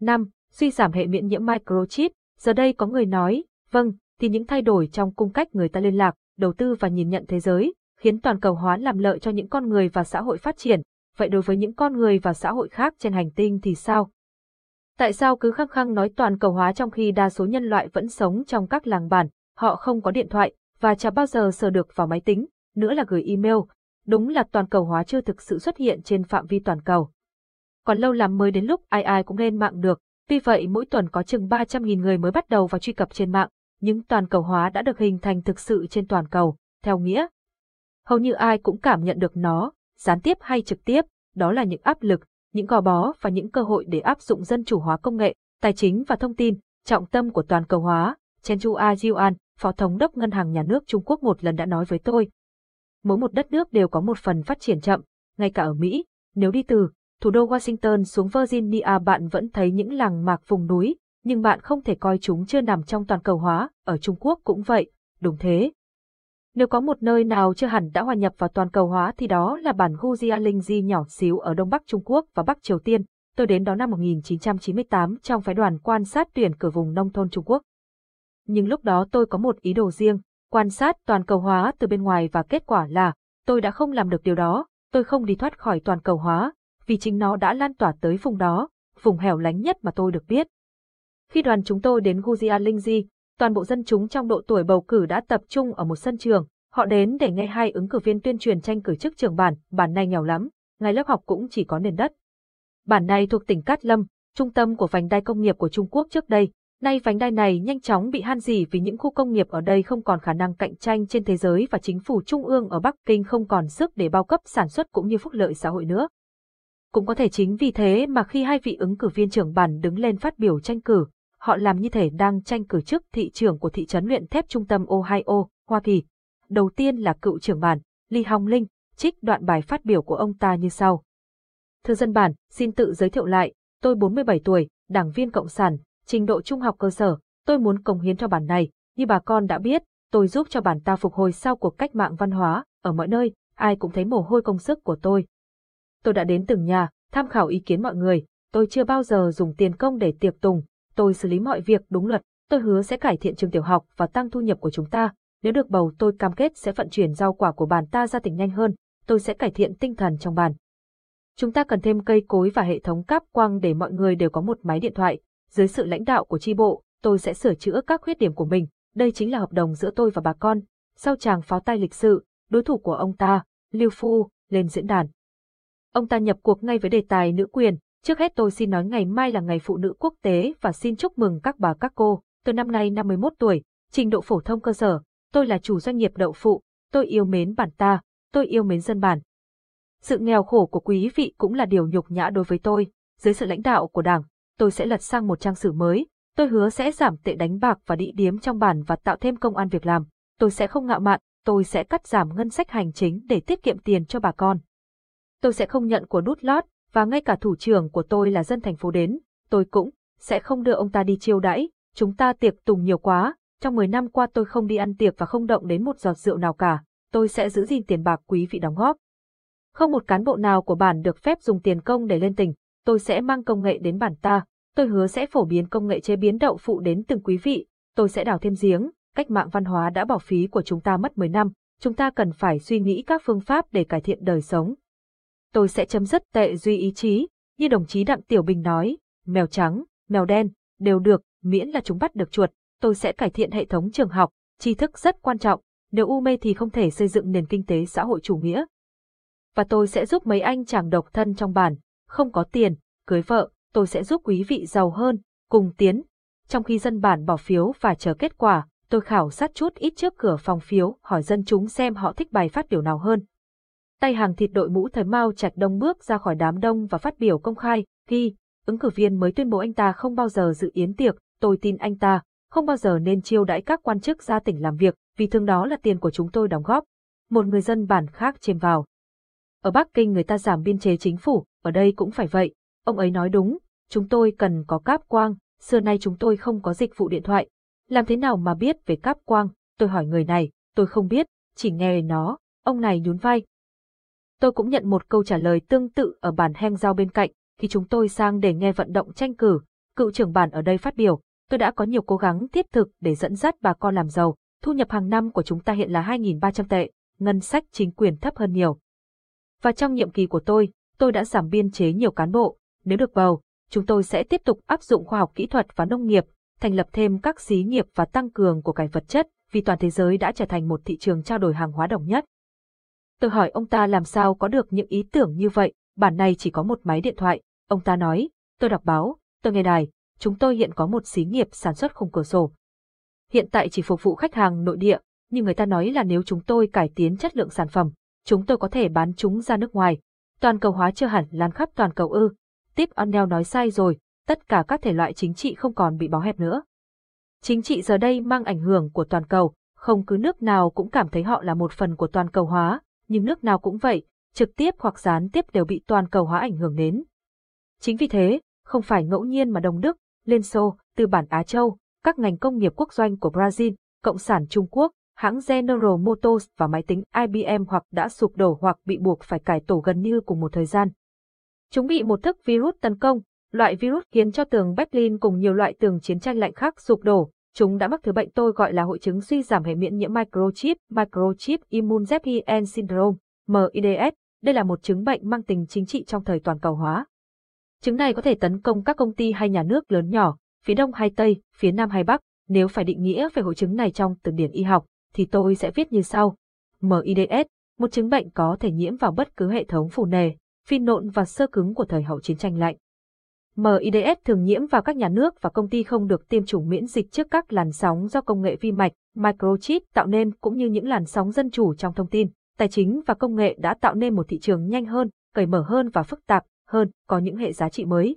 5. Suy giảm hệ miễn nhiễm microchip. Giờ đây có người nói, vâng, thì những thay đổi trong cung cách người ta liên lạc, đầu tư và nhìn nhận thế giới, khiến toàn cầu hóa làm lợi cho những con người và xã hội phát triển. Vậy đối với những con người và xã hội khác trên hành tinh thì sao? Tại sao cứ khăng khăng nói toàn cầu hóa trong khi đa số nhân loại vẫn sống trong các làng bản, họ không có điện thoại, và chả bao giờ sờ được vào máy tính, nữa là gửi email. Đúng là toàn cầu hóa chưa thực sự xuất hiện trên phạm vi toàn cầu. Còn lâu lắm mới đến lúc ai ai cũng lên mạng được, tuy vậy mỗi tuần có chừng 300.000 người mới bắt đầu vào truy cập trên mạng, nhưng toàn cầu hóa đã được hình thành thực sự trên toàn cầu, theo nghĩa. Hầu như ai cũng cảm nhận được nó, gián tiếp hay trực tiếp, đó là những áp lực, những gò bó và những cơ hội để áp dụng dân chủ hóa công nghệ, tài chính và thông tin, trọng tâm của toàn cầu hóa, Chen Chu A Jiuan, Phó Thống đốc Ngân hàng Nhà nước Trung Quốc một lần đã nói với tôi. Mỗi một đất nước đều có một phần phát triển chậm, ngay cả ở Mỹ, nếu đi từ thủ đô Washington xuống Virginia bạn vẫn thấy những làng mạc vùng núi, nhưng bạn không thể coi chúng chưa nằm trong toàn cầu hóa, ở Trung Quốc cũng vậy, đúng thế. Nếu có một nơi nào chưa hẳn đã hòa nhập vào toàn cầu hóa thì đó là bản Gujialingji nhỏ xíu ở Đông Bắc Trung Quốc và Bắc Triều Tiên. Tôi đến đó năm 1998 trong phái đoàn quan sát tuyển cử vùng nông thôn Trung Quốc. Nhưng lúc đó tôi có một ý đồ riêng, quan sát toàn cầu hóa từ bên ngoài và kết quả là, tôi đã không làm được điều đó, tôi không đi thoát khỏi toàn cầu hóa, vì chính nó đã lan tỏa tới vùng đó, vùng hẻo lánh nhất mà tôi được biết. Khi đoàn chúng tôi đến Gujialingji, toàn bộ dân chúng trong độ tuổi bầu cử đã tập trung ở một sân trường, họ đến để nghe hai ứng cử viên tuyên truyền tranh cử chức trường bản, bản này nghèo lắm, ngay lớp học cũng chỉ có nền đất. Bản này thuộc tỉnh Cát Lâm, trung tâm của vành đai công nghiệp của Trung Quốc trước đây, nay vành đai này nhanh chóng bị han dỉ vì những khu công nghiệp ở đây không còn khả năng cạnh tranh trên thế giới và chính phủ trung ương ở Bắc Kinh không còn sức để bao cấp sản xuất cũng như phúc lợi xã hội nữa. Cũng có thể chính vì thế mà khi hai vị ứng cử viên trưởng bản đứng lên phát biểu tranh cử, họ làm như thể đang tranh cử chức thị trưởng của thị trấn luyện thép trung tâm Ohio, Hoa Kỳ. Đầu tiên là cựu trưởng bản, Lee Hong Linh, trích đoạn bài phát biểu của ông ta như sau. Thưa dân bản, xin tự giới thiệu lại, tôi 47 tuổi, đảng viên Cộng sản, trình độ trung học cơ sở, tôi muốn cống hiến cho bản này, như bà con đã biết, tôi giúp cho bản ta phục hồi sau cuộc cách mạng văn hóa, ở mọi nơi, ai cũng thấy mồ hôi công sức của tôi. Tôi đã đến từng nhà, tham khảo ý kiến mọi người, tôi chưa bao giờ dùng tiền công để tiệc tùng, tôi xử lý mọi việc đúng luật, tôi hứa sẽ cải thiện trường tiểu học và tăng thu nhập của chúng ta. Nếu được bầu tôi cam kết sẽ vận chuyển rau quả của bàn ta ra tỉnh nhanh hơn, tôi sẽ cải thiện tinh thần trong bàn. Chúng ta cần thêm cây cối và hệ thống cáp quang để mọi người đều có một máy điện thoại. Dưới sự lãnh đạo của tri bộ, tôi sẽ sửa chữa các khuyết điểm của mình. Đây chính là hợp đồng giữa tôi và bà con. Sau chàng pháo tay lịch sự, đối thủ của ông ta, Lưu Phu, lên diễn đàn. Ông ta nhập cuộc ngay với đề tài nữ quyền, Trước hết tôi xin nói ngày mai là ngày phụ nữ quốc tế và xin chúc mừng các bà các cô. Tôi năm nay 51 tuổi, trình độ phổ thông cơ sở, tôi là chủ doanh nghiệp đậu phụ, tôi yêu mến bản ta, tôi yêu mến dân bản. Sự nghèo khổ của quý vị cũng là điều nhục nhã đối với tôi. Dưới sự lãnh đạo của Đảng, tôi sẽ lật sang một trang sử mới. Tôi hứa sẽ giảm tệ đánh bạc và đĩ điếm trong bản và tạo thêm công an việc làm. Tôi sẽ không ngạo mạn, tôi sẽ cắt giảm ngân sách hành chính để tiết kiệm tiền cho bà con. Tôi sẽ không nhận của đút lót, và ngay cả thủ trưởng của tôi là dân thành phố đến, tôi cũng sẽ không đưa ông ta đi chiêu đãi, chúng ta tiệc tùng nhiều quá, trong 10 năm qua tôi không đi ăn tiệc và không động đến một giọt rượu nào cả, tôi sẽ giữ gìn tiền bạc quý vị đóng góp. Không một cán bộ nào của bản được phép dùng tiền công để lên tỉnh, tôi sẽ mang công nghệ đến bản ta, tôi hứa sẽ phổ biến công nghệ chế biến đậu phụ đến từng quý vị, tôi sẽ đào thêm giếng, cách mạng văn hóa đã bỏ phí của chúng ta mất 10 năm, chúng ta cần phải suy nghĩ các phương pháp để cải thiện đời sống, tôi sẽ chấm dứt tệ duy ý chí, như đồng chí Đặng Tiểu Bình nói, mèo trắng, mèo đen, đều được, miễn là chúng bắt được chuột, tôi sẽ cải thiện hệ thống trường học, tri thức rất quan trọng, nếu u mê thì không thể xây dựng nền kinh tế xã hội chủ nghĩa. Và tôi sẽ giúp mấy anh chàng độc thân trong bản, không có tiền, cưới vợ, tôi sẽ giúp quý vị giàu hơn, cùng tiến. Trong khi dân bản bỏ phiếu và chờ kết quả, tôi khảo sát chút ít trước cửa phòng phiếu, hỏi dân chúng xem họ thích bài phát biểu nào hơn. Tay hàng thịt đội mũ thời Mao Trạch Đông bước ra khỏi đám đông và phát biểu công khai, khi ứng cử viên mới tuyên bố anh ta không bao giờ dự yến tiệc, tôi tin anh ta, không bao giờ nên chiêu đãi các quan chức ra tỉnh làm việc, vì thường đó là tiền của chúng tôi đóng góp. Một người dân bản khác chêm vào. Ở Bắc Kinh người ta giảm biên chế chính phủ, ở đây cũng phải vậy. Ông ấy nói đúng, chúng tôi cần có cáp quang, xưa nay chúng tôi không có dịch vụ điện thoại. Làm thế nào mà biết về cáp quang? Tôi hỏi người này, tôi không biết, chỉ nghe nó, ông này nhún vai, Tôi cũng nhận một câu trả lời tương tự ở bản hang giao bên cạnh, khi chúng tôi sang để nghe vận động tranh cử, Cựu trưởng bản ở đây phát biểu, tôi đã có nhiều cố gắng thiết thực để dẫn dắt bà con làm giàu. Thu nhập hàng năm của chúng ta hiện là 2.300 tệ, ngân sách chính quyền thấp hơn nhiều. Và trong nhiệm kỳ của tôi, tôi đã giảm biên chế nhiều cán bộ. Nếu được bầu, chúng tôi sẽ tiếp tục áp dụng khoa học kỹ thuật và nông nghiệp, thành lập thêm các xí nghiệp và tăng cường của cải vật chất, vì toàn thế giới đã trở thành một thị trường trao đổi hàng hóa đồng nhất. Tôi hỏi ông ta làm sao có được những ý tưởng như vậy, bản này chỉ có một máy điện thoại. Ông ta nói, tôi đọc báo, tôi nghe đài, chúng tôi hiện có một xí nghiệp sản xuất khung cửa sổ. Hiện tại chỉ phục vụ khách hàng nội địa, nhưng người ta nói là nếu chúng tôi cải tiến chất lượng sản phẩm, chúng tôi có thể bán chúng ra nước ngoài. Toàn cầu hóa chưa hẳn lan khắp toàn cầu ư. Tiếp Onel nói sai rồi, tất cả các thể loại chính trị không còn bị bó hẹp nữa. Chính trị giờ đây mang ảnh hưởng của toàn cầu, không cứ nước nào cũng cảm thấy họ là một phần của toàn cầu hóa, nhưng nước nào cũng vậy, trực tiếp hoặc gián tiếp đều bị toàn cầu hóa ảnh hưởng đến. Chính vì thế, không phải ngẫu nhiên mà Đông Đức, Liên Xô, tư bản Á Châu, các ngành công nghiệp quốc doanh của Brazil, Cộng sản Trung Quốc, hãng General Motors và máy tính IBM hoặc đã sụp đổ hoặc bị buộc phải cải tổ gần như cùng một thời gian. Chúng bị một thức virus tấn công, loại virus khiến cho tường Berlin cùng nhiều loại tường chiến tranh lạnh khác sụp đổ. Chúng đã mắc thứ bệnh tôi gọi là hội chứng suy giảm hệ miễn nhiễm microchip, microchip immune deficient syndrome, MIDS. Đây là một chứng bệnh mang tính chính trị trong thời toàn cầu hóa. Chứng này có thể tấn công các công ty hay nhà nước lớn nhỏ, phía đông hay tây, phía nam hay bắc. Nếu phải định nghĩa về hội chứng này trong từ điển y học, thì tôi sẽ viết như sau. MIDS, một chứng bệnh có thể nhiễm vào bất cứ hệ thống phủ nề, phi nộn và sơ cứng của thời hậu chiến tranh lạnh. MIDS thường nhiễm vào các nhà nước và công ty không được tiêm chủng miễn dịch trước các làn sóng do công nghệ vi mạch, microchip tạo nên cũng như những làn sóng dân chủ trong thông tin, tài chính và công nghệ đã tạo nên một thị trường nhanh hơn, cởi mở hơn và phức tạp hơn, có những hệ giá trị mới.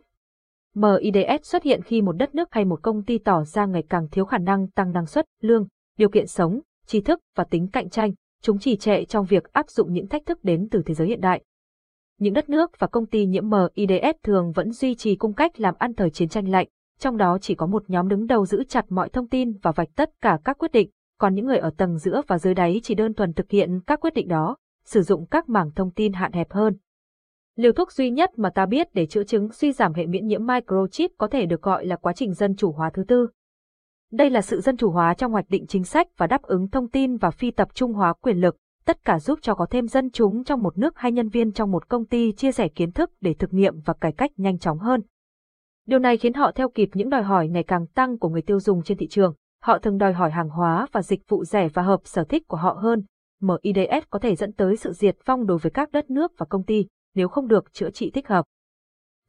MIDS xuất hiện khi một đất nước hay một công ty tỏ ra ngày càng thiếu khả năng tăng năng suất, lương, điều kiện sống, tri thức và tính cạnh tranh, chúng trì trệ trong việc áp dụng những thách thức đến từ thế giới hiện đại. Những đất nước và công ty nhiễm MIDS thường vẫn duy trì cung cách làm ăn thời chiến tranh lạnh, trong đó chỉ có một nhóm đứng đầu giữ chặt mọi thông tin và vạch tất cả các quyết định, còn những người ở tầng giữa và dưới đáy chỉ đơn thuần thực hiện các quyết định đó, sử dụng các mảng thông tin hạn hẹp hơn. Liều thuốc duy nhất mà ta biết để chữa chứng suy giảm hệ miễn nhiễm microchip có thể được gọi là quá trình dân chủ hóa thứ tư. Đây là sự dân chủ hóa trong hoạch định chính sách và đáp ứng thông tin và phi tập trung hóa quyền lực, tất cả giúp cho có thêm dân chúng trong một nước hay nhân viên trong một công ty chia sẻ kiến thức để thực nghiệm và cải cách nhanh chóng hơn. Điều này khiến họ theo kịp những đòi hỏi ngày càng tăng của người tiêu dùng trên thị trường. Họ thường đòi hỏi hàng hóa và dịch vụ rẻ và hợp sở thích của họ hơn. MIDS có thể dẫn tới sự diệt vong đối với các đất nước và công ty, nếu không được chữa trị thích hợp.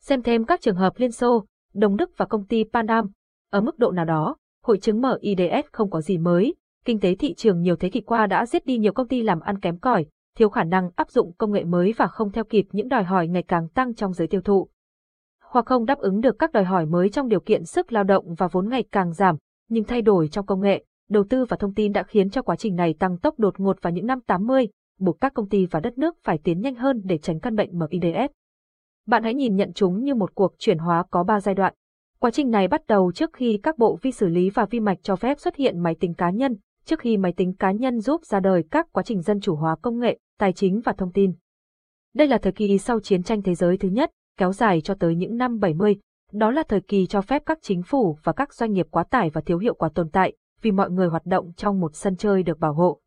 Xem thêm các trường hợp Liên Xô, Đông Đức và công ty Panam. Ở mức độ nào đó, hội chứng MIDS không có gì mới, kinh tế thị trường nhiều thế kỷ qua đã giết đi nhiều công ty làm ăn kém cỏi, thiếu khả năng áp dụng công nghệ mới và không theo kịp những đòi hỏi ngày càng tăng trong giới tiêu thụ. Hoặc không đáp ứng được các đòi hỏi mới trong điều kiện sức lao động và vốn ngày càng giảm, nhưng thay đổi trong công nghệ, đầu tư và thông tin đã khiến cho quá trình này tăng tốc đột ngột vào những năm 80, buộc các công ty và đất nước phải tiến nhanh hơn để tránh căn bệnh MIDS. Bạn hãy nhìn nhận chúng như một cuộc chuyển hóa có 3 giai đoạn. Quá trình này bắt đầu trước khi các bộ vi xử lý và vi mạch cho phép xuất hiện máy tính cá nhân, trước khi máy tính cá nhân giúp ra đời các quá trình dân chủ hóa công nghệ, tài chính và thông tin. Đây là thời kỳ sau chiến tranh thế giới thứ nhất, kéo dài cho tới những năm 70. Đó là thời kỳ cho phép các chính phủ và các doanh nghiệp quá tải và thiếu hiệu quả tồn tại, vì mọi người hoạt động trong một sân chơi được bảo hộ.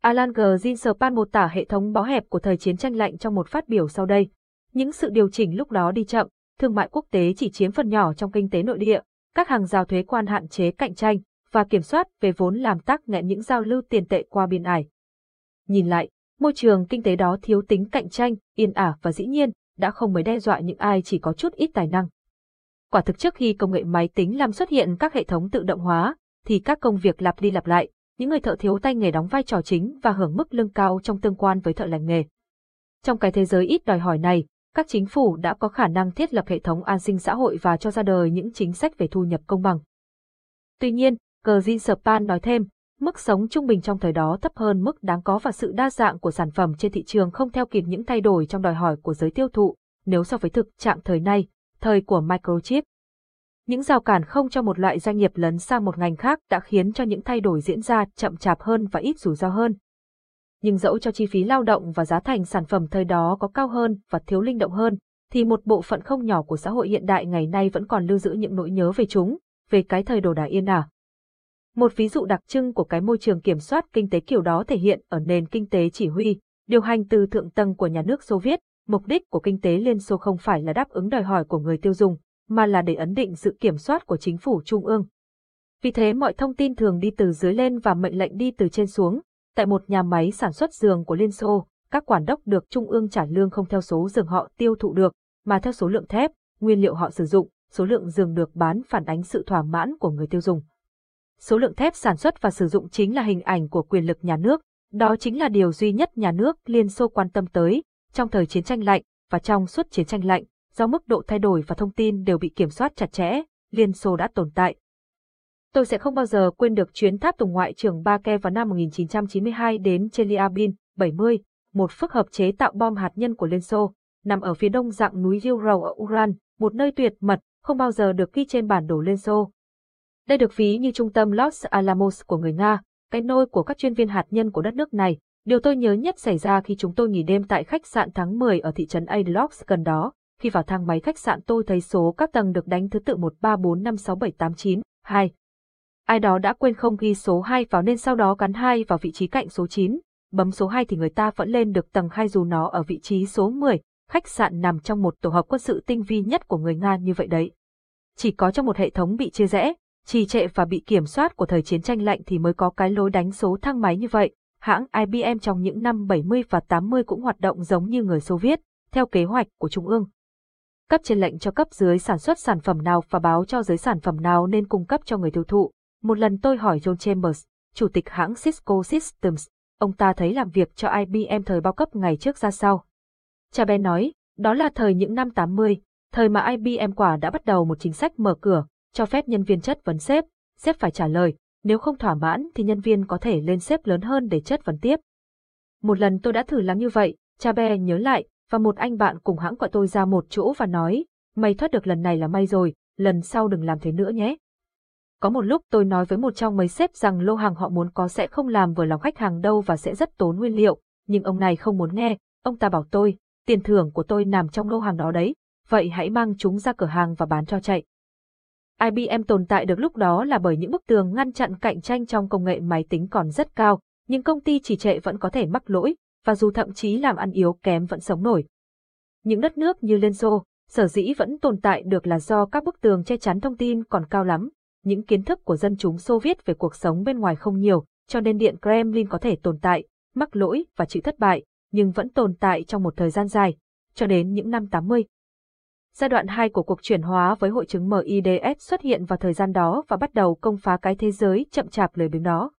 Alan G. Ginspan mô tả hệ thống bó hẹp của thời chiến tranh lạnh trong một phát biểu sau đây. Những sự điều chỉnh lúc đó đi chậm, thương mại quốc tế chỉ chiếm phần nhỏ trong kinh tế nội địa, các hàng rào thuế quan hạn chế cạnh tranh và kiểm soát về vốn làm tắc nghẽn những giao lưu tiền tệ qua biên ải. Nhìn lại, môi trường kinh tế đó thiếu tính cạnh tranh, yên ả và dĩ nhiên, đã không mới đe dọa những ai chỉ có chút ít tài năng. Quả thực trước khi công nghệ máy tính làm xuất hiện các hệ thống tự động hóa, thì các công việc lặp đi lặp lại, những người thợ thiếu tay nghề đóng vai trò chính và hưởng mức lương cao trong tương quan với thợ lành nghề. Trong cái thế giới ít đòi hỏi này, các chính phủ đã có khả năng thiết lập hệ thống an sinh xã hội và cho ra đời những chính sách về thu nhập công bằng. Tuy nhiên, Cờ Span nói thêm, mức sống trung bình trong thời đó thấp hơn mức đáng có và sự đa dạng của sản phẩm trên thị trường không theo kịp những thay đổi trong đòi hỏi của giới tiêu thụ, nếu so với thực trạng thời nay, thời của microchip. Những rào cản không cho một loại doanh nghiệp lấn sang một ngành khác đã khiến cho những thay đổi diễn ra chậm chạp hơn và ít rủi ro hơn. Nhưng dẫu cho chi phí lao động và giá thành sản phẩm thời đó có cao hơn và thiếu linh động hơn, thì một bộ phận không nhỏ của xã hội hiện đại ngày nay vẫn còn lưu giữ những nỗi nhớ về chúng, về cái thời đồ đà yên ả. Một ví dụ đặc trưng của cái môi trường kiểm soát kinh tế kiểu đó thể hiện ở nền kinh tế chỉ huy, điều hành từ thượng tầng của nhà nước Xô Viết, mục đích của kinh tế Liên Xô không phải là đáp ứng đòi hỏi của người tiêu dùng, mà là để ấn định sự kiểm soát của chính phủ trung ương. Vì thế mọi thông tin thường đi từ dưới lên và mệnh lệnh đi từ trên xuống. Tại một nhà máy sản xuất giường của Liên Xô, các quản đốc được trung ương trả lương không theo số giường họ tiêu thụ được, mà theo số lượng thép, nguyên liệu họ sử dụng, số lượng giường được bán phản ánh sự thỏa mãn của người tiêu dùng. Số lượng thép sản xuất và sử dụng chính là hình ảnh của quyền lực nhà nước, đó chính là điều duy nhất nhà nước Liên Xô quan tâm tới, trong thời chiến tranh lạnh và trong suốt chiến tranh lạnh, do mức độ thay đổi và thông tin đều bị kiểm soát chặt chẽ, Liên Xô đã tồn tại. Tôi sẽ không bao giờ quên được chuyến tháp tùng ngoại trưởng Ba-ke vào năm 1992 đến Chelyabin, 70, một phức hợp chế tạo bom hạt nhân của Liên Xô, nằm ở phía đông dạng núi Ural ở Uran, một nơi tuyệt mật, không bao giờ được ghi trên bản đồ Liên Xô. Đây được ví như trung tâm Los Alamos của người Nga, cái nôi của các chuyên viên hạt nhân của đất nước này. Điều tôi nhớ nhất xảy ra khi chúng tôi nghỉ đêm tại khách sạn tháng 10 ở thị trấn Adlox gần đó. Khi vào thang máy khách sạn tôi thấy số các tầng được đánh thứ tự 1 3 4 5 6 7 8 9, 2. Ai đó đã quên không ghi số 2 vào nên sau đó gắn 2 vào vị trí cạnh số 9. Bấm số 2 thì người ta vẫn lên được tầng 2 dù nó ở vị trí số 10. Khách sạn nằm trong một tổ hợp quân sự tinh vi nhất của người Nga như vậy đấy. Chỉ có trong một hệ thống bị chia rẽ, trì trệ và bị kiểm soát của thời chiến tranh lạnh thì mới có cái lối đánh số thang máy như vậy. Hãng IBM trong những năm 70 và 80 cũng hoạt động giống như người Xô Viết, theo kế hoạch của Trung ương. Cấp trên lệnh cho cấp dưới sản xuất sản phẩm nào và báo cho dưới sản phẩm nào nên cung cấp cho người tiêu thụ. Một lần tôi hỏi John Chambers, chủ tịch hãng Cisco Systems, ông ta thấy làm việc cho IBM thời bao cấp ngày trước ra sao. Cha Ben nói, đó là thời những năm 80, thời mà IBM quả đã bắt đầu một chính sách mở cửa, cho phép nhân viên chất vấn sếp, sếp phải trả lời, nếu không thỏa mãn thì nhân viên có thể lên sếp lớn hơn để chất vấn tiếp. Một lần tôi đã thử làm như vậy, cha bè nhớ lại, và một anh bạn cùng hãng gọi tôi ra một chỗ và nói, mày thoát được lần này là may rồi, lần sau đừng làm thế nữa nhé. Có một lúc tôi nói với một trong mấy sếp rằng lô hàng họ muốn có sẽ không làm vừa lòng khách hàng đâu và sẽ rất tốn nguyên liệu, nhưng ông này không muốn nghe, ông ta bảo tôi, tiền thưởng của tôi nằm trong lô hàng đó đấy, vậy hãy mang chúng ra cửa hàng và bán cho chạy. IBM tồn tại được lúc đó là bởi những bức tường ngăn chặn cạnh tranh trong công nghệ máy tính còn rất cao, nhưng công ty chỉ trệ vẫn có thể mắc lỗi, và dù thậm chí làm ăn yếu kém vẫn sống nổi. Những đất nước như Liên Xô, sở dĩ vẫn tồn tại được là do các bức tường che chắn thông tin còn cao lắm, những kiến thức của dân chúng Xô Viết về cuộc sống bên ngoài không nhiều, cho nên Điện Kremlin có thể tồn tại, mắc lỗi và chịu thất bại, nhưng vẫn tồn tại trong một thời gian dài, cho đến những năm 80. Giai đoạn 2 của cuộc chuyển hóa với hội chứng MIDS xuất hiện vào thời gian đó và bắt đầu công phá cái thế giới chậm chạp lười biếng đó.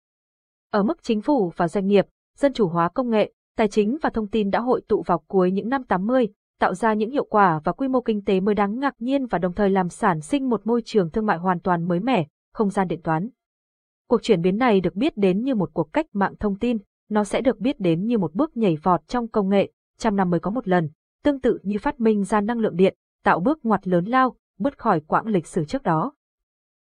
Ở mức chính phủ và doanh nghiệp, dân chủ hóa công nghệ, tài chính và thông tin đã hội tụ vào cuối những năm 80, tạo ra những hiệu quả và quy mô kinh tế mới đáng ngạc nhiên và đồng thời làm sản sinh một môi trường thương mại hoàn toàn mới mẻ, không gian điện toán. Cuộc chuyển biến này được biết đến như một cuộc cách mạng thông tin, nó sẽ được biết đến như một bước nhảy vọt trong công nghệ, trăm năm mới có một lần, tương tự như phát minh ra năng lượng điện, tạo bước ngoặt lớn lao, bứt khỏi quãng lịch sử trước đó.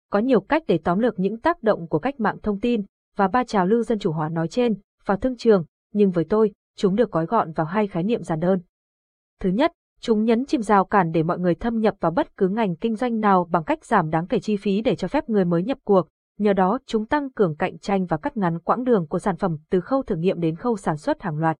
Có nhiều cách để tóm lược những tác động của cách mạng thông tin và ba trào lưu dân chủ hóa nói trên vào thương trường, nhưng với tôi, chúng được gói gọn vào hai khái niệm giản đơn. Thứ nhất, chúng nhấn chìm rào cản để mọi người thâm nhập vào bất cứ ngành kinh doanh nào bằng cách giảm đáng kể chi phí để cho phép người mới nhập cuộc, nhờ đó chúng tăng cường cạnh tranh và cắt ngắn quãng đường của sản phẩm từ khâu thử nghiệm đến khâu sản xuất hàng loạt.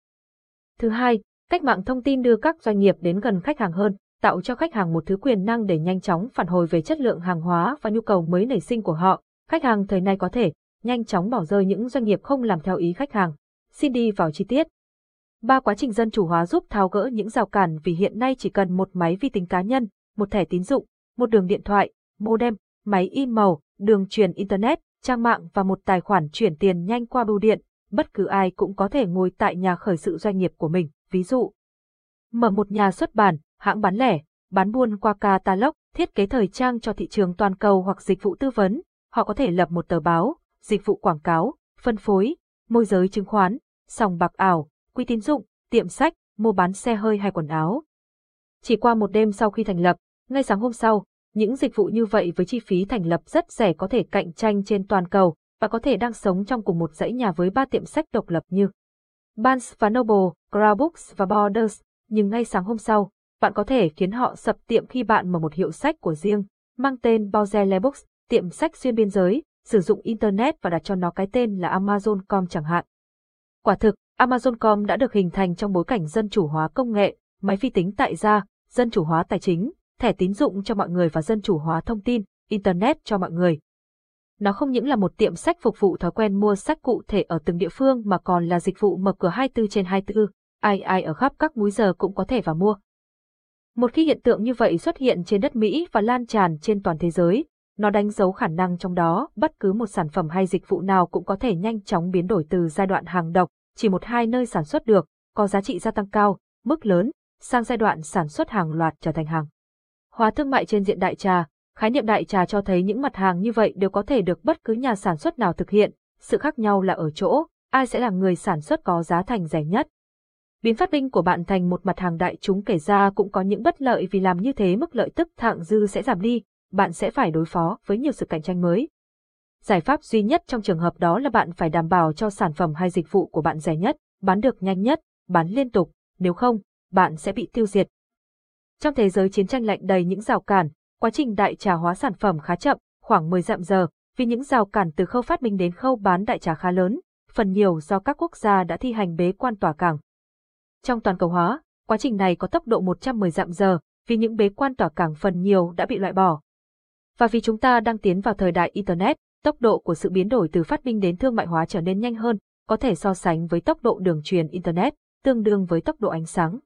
Thứ hai, cách mạng thông tin đưa các doanh nghiệp đến gần khách hàng hơn, tạo cho khách hàng một thứ quyền năng để nhanh chóng phản hồi về chất lượng hàng hóa và nhu cầu mới nảy sinh của họ. Khách hàng thời nay có thể nhanh chóng bỏ rơi những doanh nghiệp không làm theo ý khách hàng. Xin đi vào chi tiết. Ba quá trình dân chủ hóa giúp tháo gỡ những rào cản vì hiện nay chỉ cần một máy vi tính cá nhân, một thẻ tín dụng, một đường điện thoại, modem, máy in màu, đường truyền internet, trang mạng và một tài khoản chuyển tiền nhanh qua bưu điện, bất cứ ai cũng có thể ngồi tại nhà khởi sự doanh nghiệp của mình. Ví dụ, mở một nhà xuất bản, hãng bán lẻ, bán buôn qua catalog, thiết kế thời trang cho thị trường toàn cầu hoặc dịch vụ tư vấn, họ có thể lập một tờ báo, dịch vụ quảng cáo, phân phối, môi giới chứng khoán, sòng bạc ảo, quỹ tín dụng, tiệm sách, mua bán xe hơi hay quần áo. Chỉ qua một đêm sau khi thành lập, ngay sáng hôm sau, những dịch vụ như vậy với chi phí thành lập rất rẻ có thể cạnh tranh trên toàn cầu và có thể đang sống trong cùng một dãy nhà với ba tiệm sách độc lập như Barnes và Noble, Grau Books và Borders, nhưng ngay sáng hôm sau, bạn có thể khiến họ sập tiệm khi bạn mở một hiệu sách của riêng, mang tên Bozelle Books, tiệm sách xuyên biên giới, sử dụng Internet và đặt cho nó cái tên là Amazon.com chẳng hạn. Quả thực, Amazon.com đã được hình thành trong bối cảnh dân chủ hóa công nghệ, máy vi tính tại gia, dân chủ hóa tài chính, thẻ tín dụng cho mọi người và dân chủ hóa thông tin, Internet cho mọi người. Nó không những là một tiệm sách phục vụ thói quen mua sách cụ thể ở từng địa phương mà còn là dịch vụ mở cửa 24 trên 24, ai ai ở khắp các múi giờ cũng có thể vào mua. Một khi hiện tượng như vậy xuất hiện trên đất Mỹ và lan tràn trên toàn thế giới, nó đánh dấu khả năng trong đó bất cứ một sản phẩm hay dịch vụ nào cũng có thể nhanh chóng biến đổi từ giai đoạn hàng độc, chỉ một hai nơi sản xuất được, có giá trị gia tăng cao, mức lớn, sang giai đoạn sản xuất hàng loạt trở thành hàng. Hóa thương mại trên diện đại trà, khái niệm đại trà cho thấy những mặt hàng như vậy đều có thể được bất cứ nhà sản xuất nào thực hiện, sự khác nhau là ở chỗ, ai sẽ là người sản xuất có giá thành rẻ nhất. Biến phát minh của bạn thành một mặt hàng đại chúng kể ra cũng có những bất lợi vì làm như thế mức lợi tức thạng dư sẽ giảm đi, bạn sẽ phải đối phó với nhiều sự cạnh tranh mới. Giải pháp duy nhất trong trường hợp đó là bạn phải đảm bảo cho sản phẩm hay dịch vụ của bạn rẻ nhất, bán được nhanh nhất, bán liên tục, nếu không, bạn sẽ bị tiêu diệt. Trong thế giới chiến tranh lạnh đầy những rào cản, quá trình đại trà hóa sản phẩm khá chậm, khoảng 10 dặm giờ, vì những rào cản từ khâu phát minh đến khâu bán đại trà khá lớn, phần nhiều do các quốc gia đã thi hành bế quan tỏa cảng. Trong toàn cầu hóa, quá trình này có tốc độ 110 dặm giờ, vì những bế quan tỏa cảng phần nhiều đã bị loại bỏ. Và vì chúng ta đang tiến vào thời đại Internet, tốc độ của sự biến đổi từ phát minh đến thương mại hóa trở nên nhanh hơn, có thể so sánh với tốc độ đường truyền Internet, tương đương với tốc độ ánh sáng.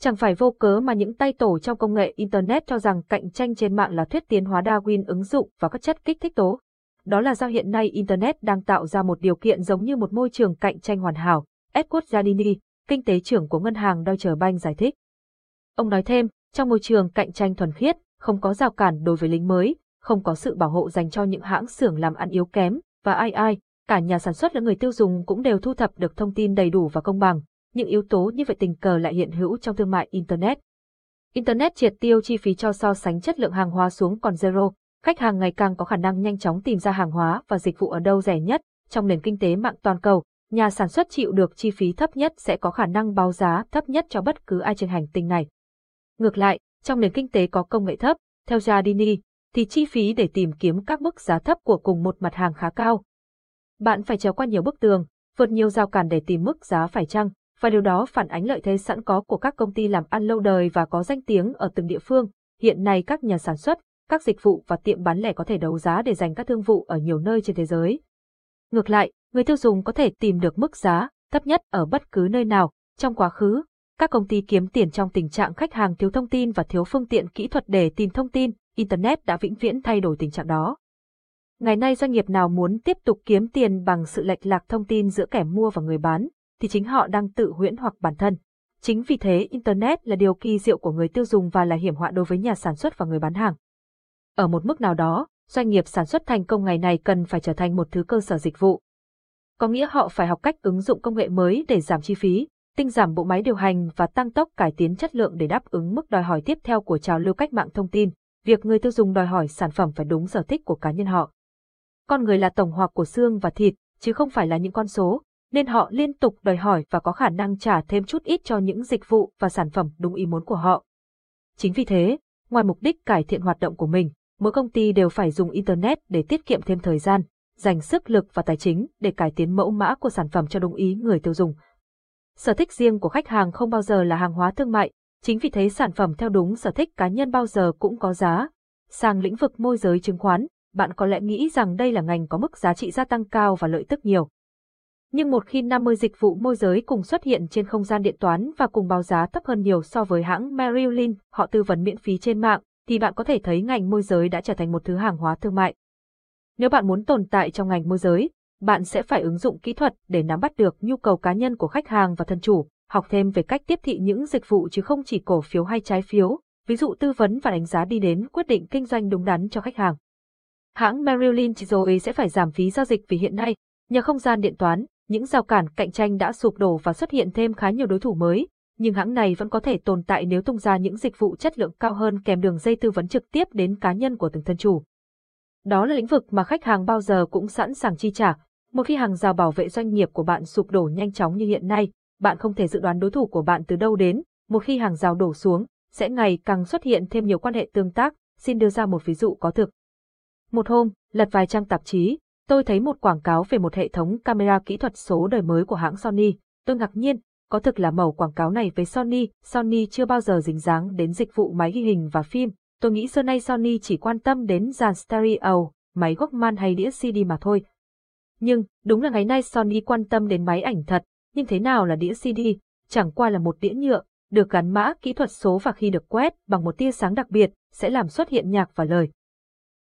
Chẳng phải vô cớ mà những tay tổ trong công nghệ Internet cho rằng cạnh tranh trên mạng là thuyết tiến hóa Darwin ứng dụng vào các chất kích thích tố. Đó là do hiện nay Internet đang tạo ra một điều kiện giống như một môi trường cạnh tranh hoàn hảo, Edward Giardini, kinh tế trưởng của ngân hàng Deutsche Bank giải thích. Ông nói thêm, trong môi trường cạnh tranh thuần khiết, không có rào cản đối với lính mới, không có sự bảo hộ dành cho những hãng xưởng làm ăn yếu kém, và ai ai, cả nhà sản xuất lẫn người tiêu dùng cũng đều thu thập được thông tin đầy đủ và công bằng. Những yếu tố như vậy tình cờ lại hiện hữu trong thương mại Internet. Internet triệt tiêu chi phí cho so sánh chất lượng hàng hóa xuống còn zero, khách hàng ngày càng có khả năng nhanh chóng tìm ra hàng hóa và dịch vụ ở đâu rẻ nhất, trong nền kinh tế mạng toàn cầu, nhà sản xuất chịu được chi phí thấp nhất sẽ có khả năng báo giá thấp nhất cho bất cứ ai trên hành tinh này. Ngược lại, trong nền kinh tế có công nghệ thấp, theo Giardini, thì chi phí để tìm kiếm các mức giá thấp của cùng một mặt hàng khá cao. Bạn phải trèo qua nhiều bức tường, vượt nhiều rào cản để tìm mức giá phải chăng, và điều đó phản ánh lợi thế sẵn có của các công ty làm ăn lâu đời và có danh tiếng ở từng địa phương. Hiện nay các nhà sản xuất, các dịch vụ và tiệm bán lẻ có thể đấu giá để giành các thương vụ ở nhiều nơi trên thế giới. Ngược lại, người tiêu dùng có thể tìm được mức giá thấp nhất ở bất cứ nơi nào. Trong quá khứ, các công ty kiếm tiền trong tình trạng khách hàng thiếu thông tin và thiếu phương tiện kỹ thuật để tìm thông tin, Internet đã vĩnh viễn thay đổi tình trạng đó. Ngày nay doanh nghiệp nào muốn tiếp tục kiếm tiền bằng sự lệch lạc thông tin giữa kẻ mua và người bán, thì chính họ đang tự huyễn hoặc bản thân. Chính vì thế Internet là điều kỳ diệu của người tiêu dùng và là hiểm họa đối với nhà sản xuất và người bán hàng. Ở một mức nào đó, doanh nghiệp sản xuất thành công ngày này cần phải trở thành một thứ cơ sở dịch vụ. Có nghĩa họ phải học cách ứng dụng công nghệ mới để giảm chi phí, tinh giảm bộ máy điều hành và tăng tốc cải tiến chất lượng để đáp ứng mức đòi hỏi tiếp theo của trào lưu cách mạng thông tin, việc người tiêu dùng đòi hỏi sản phẩm phải đúng sở thích của cá nhân họ. Con người là tổng hòa của xương và thịt, chứ không phải là những con số, nên họ liên tục đòi hỏi và có khả năng trả thêm chút ít cho những dịch vụ và sản phẩm đúng ý muốn của họ. Chính vì thế, ngoài mục đích cải thiện hoạt động của mình, mỗi công ty đều phải dùng Internet để tiết kiệm thêm thời gian, dành sức lực và tài chính để cải tiến mẫu mã của sản phẩm cho đúng ý người tiêu dùng. Sở thích riêng của khách hàng không bao giờ là hàng hóa thương mại, chính vì thế sản phẩm theo đúng sở thích cá nhân bao giờ cũng có giá. Sang lĩnh vực môi giới chứng khoán, bạn có lẽ nghĩ rằng đây là ngành có mức giá trị gia tăng cao và lợi tức nhiều. Nhưng một khi 50 dịch vụ môi giới cùng xuất hiện trên không gian điện toán và cùng báo giá thấp hơn nhiều so với hãng Merrill Lynch, họ tư vấn miễn phí trên mạng, thì bạn có thể thấy ngành môi giới đã trở thành một thứ hàng hóa thương mại. Nếu bạn muốn tồn tại trong ngành môi giới, bạn sẽ phải ứng dụng kỹ thuật để nắm bắt được nhu cầu cá nhân của khách hàng và thân chủ, học thêm về cách tiếp thị những dịch vụ chứ không chỉ cổ phiếu hay trái phiếu, ví dụ tư vấn và đánh giá đi đến quyết định kinh doanh đúng đắn cho khách hàng. Hãng Merrill Lynch rồi sẽ phải giảm phí giao dịch vì hiện nay, nhờ không gian điện toán, những rào cản cạnh tranh đã sụp đổ và xuất hiện thêm khá nhiều đối thủ mới, nhưng hãng này vẫn có thể tồn tại nếu tung ra những dịch vụ chất lượng cao hơn kèm đường dây tư vấn trực tiếp đến cá nhân của từng thân chủ. Đó là lĩnh vực mà khách hàng bao giờ cũng sẵn sàng chi trả. Một khi hàng rào bảo vệ doanh nghiệp của bạn sụp đổ nhanh chóng như hiện nay, bạn không thể dự đoán đối thủ của bạn từ đâu đến. Một khi hàng rào đổ xuống, sẽ ngày càng xuất hiện thêm nhiều quan hệ tương tác, xin đưa ra một ví dụ có thực. Một hôm, lật vài trang tạp chí, tôi thấy một quảng cáo về một hệ thống camera kỹ thuật số đời mới của hãng Sony. Tôi ngạc nhiên, có thực là màu quảng cáo này với Sony, Sony chưa bao giờ dính dáng đến dịch vụ máy ghi hình và phim. Tôi nghĩ xưa nay Sony chỉ quan tâm đến dàn stereo, máy Walkman hay đĩa CD mà thôi. Nhưng, đúng là ngày nay Sony quan tâm đến máy ảnh thật, nhưng thế nào là đĩa CD? Chẳng qua là một đĩa nhựa, được gắn mã kỹ thuật số và khi được quét bằng một tia sáng đặc biệt, sẽ làm xuất hiện nhạc và lời.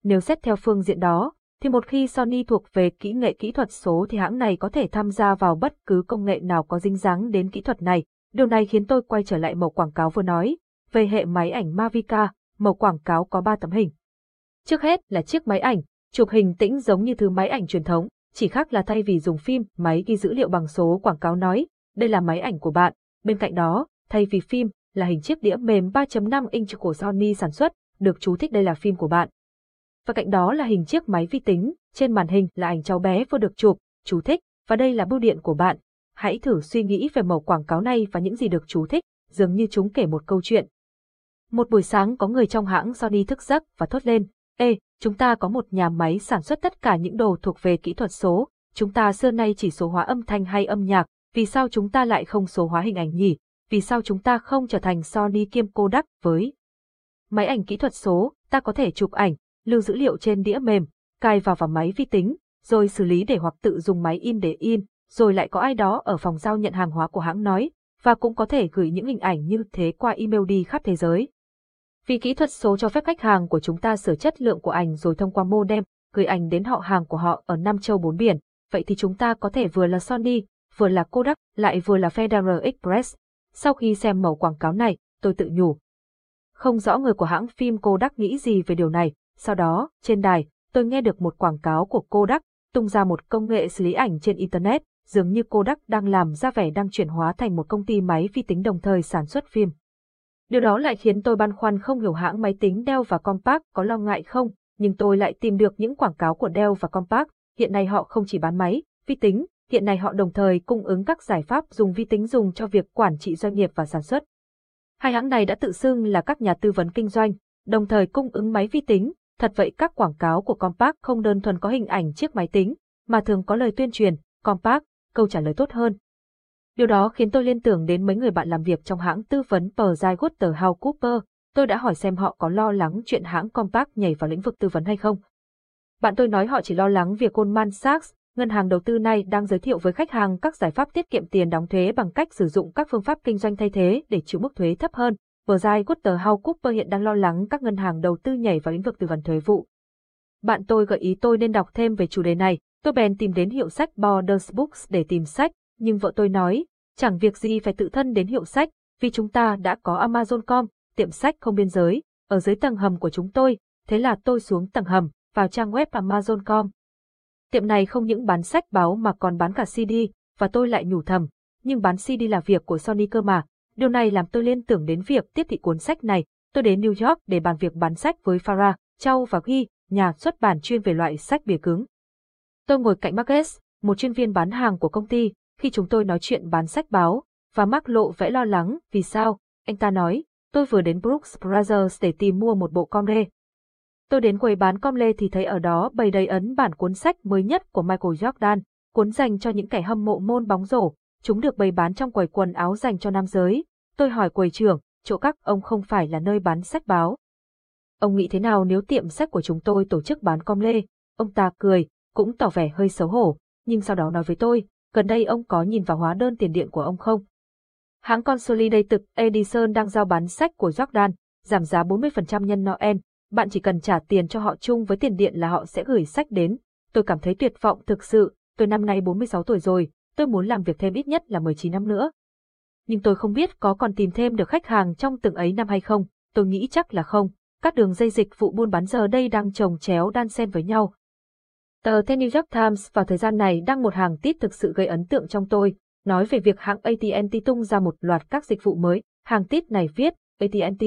Nếu xét theo phương diện đó, thì một khi Sony thuộc về kỹ nghệ kỹ thuật số thì hãng này có thể tham gia vào bất cứ công nghệ nào có dính dáng đến kỹ thuật này. Điều này khiến tôi quay trở lại mẫu quảng cáo vừa nói. Về hệ máy ảnh Mavica, mẫu quảng cáo có 3 tấm hình. Trước hết là chiếc máy ảnh, chụp hình tĩnh giống như thứ máy ảnh truyền thống, chỉ khác là thay vì dùng phim, máy ghi dữ liệu bằng số quảng cáo nói, đây là máy ảnh của bạn. Bên cạnh đó, thay vì phim, là hình chiếc đĩa mềm 3.5 inch của Sony sản xuất, được chú thích đây là phim của bạn. Và cạnh đó là hình chiếc máy vi tính, trên màn hình là ảnh cháu bé vừa được chụp, chú thích, và đây là bưu điện của bạn. Hãy thử suy nghĩ về màu quảng cáo này và những gì được chú thích, dường như chúng kể một câu chuyện. Một buổi sáng có người trong hãng Sony thức giấc và thốt lên, Ê, chúng ta có một nhà máy sản xuất tất cả những đồ thuộc về kỹ thuật số, chúng ta xưa nay chỉ số hóa âm thanh hay âm nhạc, vì sao chúng ta lại không số hóa hình ảnh nhỉ? Vì sao chúng ta không trở thành Sony kiêm Kodak với máy ảnh kỹ thuật số, ta có thể chụp ảnh, lưu dữ liệu trên đĩa mềm, cài vào vào máy vi tính, rồi xử lý để hoặc tự dùng máy in để in, rồi lại có ai đó ở phòng giao nhận hàng hóa của hãng nói, và cũng có thể gửi những hình ảnh như thế qua email đi khắp thế giới. Vì kỹ thuật số cho phép khách hàng của chúng ta sửa chất lượng của ảnh rồi thông qua modem, gửi ảnh đến họ hàng của họ ở năm châu bốn biển, vậy thì chúng ta có thể vừa là Sony, vừa là Kodak, lại vừa là Federal Express. Sau khi xem mẫu quảng cáo này, tôi tự nhủ. Không rõ người của hãng phim Kodak nghĩ gì về điều này, sau đó, trên đài, tôi nghe được một quảng cáo của Kodak, tung ra một công nghệ xử lý ảnh trên Internet, dường như Kodak đang làm ra vẻ đang chuyển hóa thành một công ty máy vi tính đồng thời sản xuất phim. Điều đó lại khiến tôi băn khoăn không hiểu hãng máy tính Dell và Compaq có lo ngại không, nhưng tôi lại tìm được những quảng cáo của Dell và Compaq, hiện nay họ không chỉ bán máy, vi tính, hiện nay họ đồng thời cung ứng các giải pháp dùng vi tính dùng cho việc quản trị doanh nghiệp và sản xuất. Hai hãng này đã tự xưng là các nhà tư vấn kinh doanh, đồng thời cung ứng máy vi tính, thật vậy các quảng cáo của Compaq không đơn thuần có hình ảnh chiếc máy tính, mà thường có lời tuyên truyền, Compaq, câu trả lời tốt hơn, Điều đó khiến tôi liên tưởng đến mấy người bạn làm việc trong hãng tư vấn tờ PricewaterhouseCoopers. Cooper. Tôi đã hỏi xem họ có lo lắng chuyện hãng Compaq nhảy vào lĩnh vực tư vấn hay không. Bạn tôi nói họ chỉ lo lắng việc Goldman Sachs, ngân hàng đầu tư này đang giới thiệu với khách hàng các giải pháp tiết kiệm tiền đóng thuế bằng cách sử dụng các phương pháp kinh doanh thay thế để chịu mức thuế thấp hơn. PricewaterhouseCoopers hiện đang lo lắng các ngân hàng đầu tư nhảy vào lĩnh vực tư vấn thuế vụ. Bạn tôi gợi ý tôi nên đọc thêm về chủ đề này, tôi bèn tìm đến hiệu sách Borders Books để tìm sách, nhưng vợ tôi nói, chẳng việc gì phải tự thân đến hiệu sách, vì chúng ta đã có Amazon.com, tiệm sách không biên giới, ở dưới tầng hầm của chúng tôi, thế là tôi xuống tầng hầm, vào trang web Amazon.com. Tiệm này không những bán sách báo mà còn bán cả CD, và tôi lại nhủ thầm, nhưng bán CD là việc của Sony cơ mà. Điều này làm tôi liên tưởng đến việc tiếp thị cuốn sách này. Tôi đến New York để bàn việc bán sách với Farah, Châu và Ghi, nhà xuất bản chuyên về loại sách bìa cứng. Tôi ngồi cạnh Marcus, một chuyên viên bán hàng của công ty, khi chúng tôi nói chuyện bán sách báo, và Mark lộ vẻ lo lắng, vì sao? Anh ta nói, tôi vừa đến Brooks Brothers để tìm mua một bộ com lê. Tôi đến quầy bán com lê thì thấy ở đó bày đầy ấn bản cuốn sách mới nhất của Michael Jordan, cuốn dành cho những kẻ hâm mộ môn bóng rổ, chúng được bày bán trong quầy quần áo dành cho nam giới. Tôi hỏi quầy trưởng, chỗ các ông không phải là nơi bán sách báo. Ông nghĩ thế nào nếu tiệm sách của chúng tôi tổ chức bán com lê? Ông ta cười, cũng tỏ vẻ hơi xấu hổ, nhưng sau đó nói với tôi, gần đây ông có nhìn vào hóa đơn tiền điện của ông không? Hãng Consolidated Edison đang giao bán sách của Jordan, giảm giá 40% nhân Noel, bạn chỉ cần trả tiền cho họ chung với tiền điện là họ sẽ gửi sách đến. Tôi cảm thấy tuyệt vọng thực sự, tôi năm nay 46 tuổi rồi, tôi muốn làm việc thêm ít nhất là 19 năm nữa. Nhưng tôi không biết có còn tìm thêm được khách hàng trong từng ấy năm hay không, tôi nghĩ chắc là không. Các đường dây dịch vụ buôn bán giờ đây đang trồng chéo đan xen với nhau, Tờ The New York Times vào thời gian này đăng một hàng tít thực sự gây ấn tượng trong tôi, nói về việc hãng AT&T tung ra một loạt các dịch vụ mới. Hàng tít này viết, AT&T.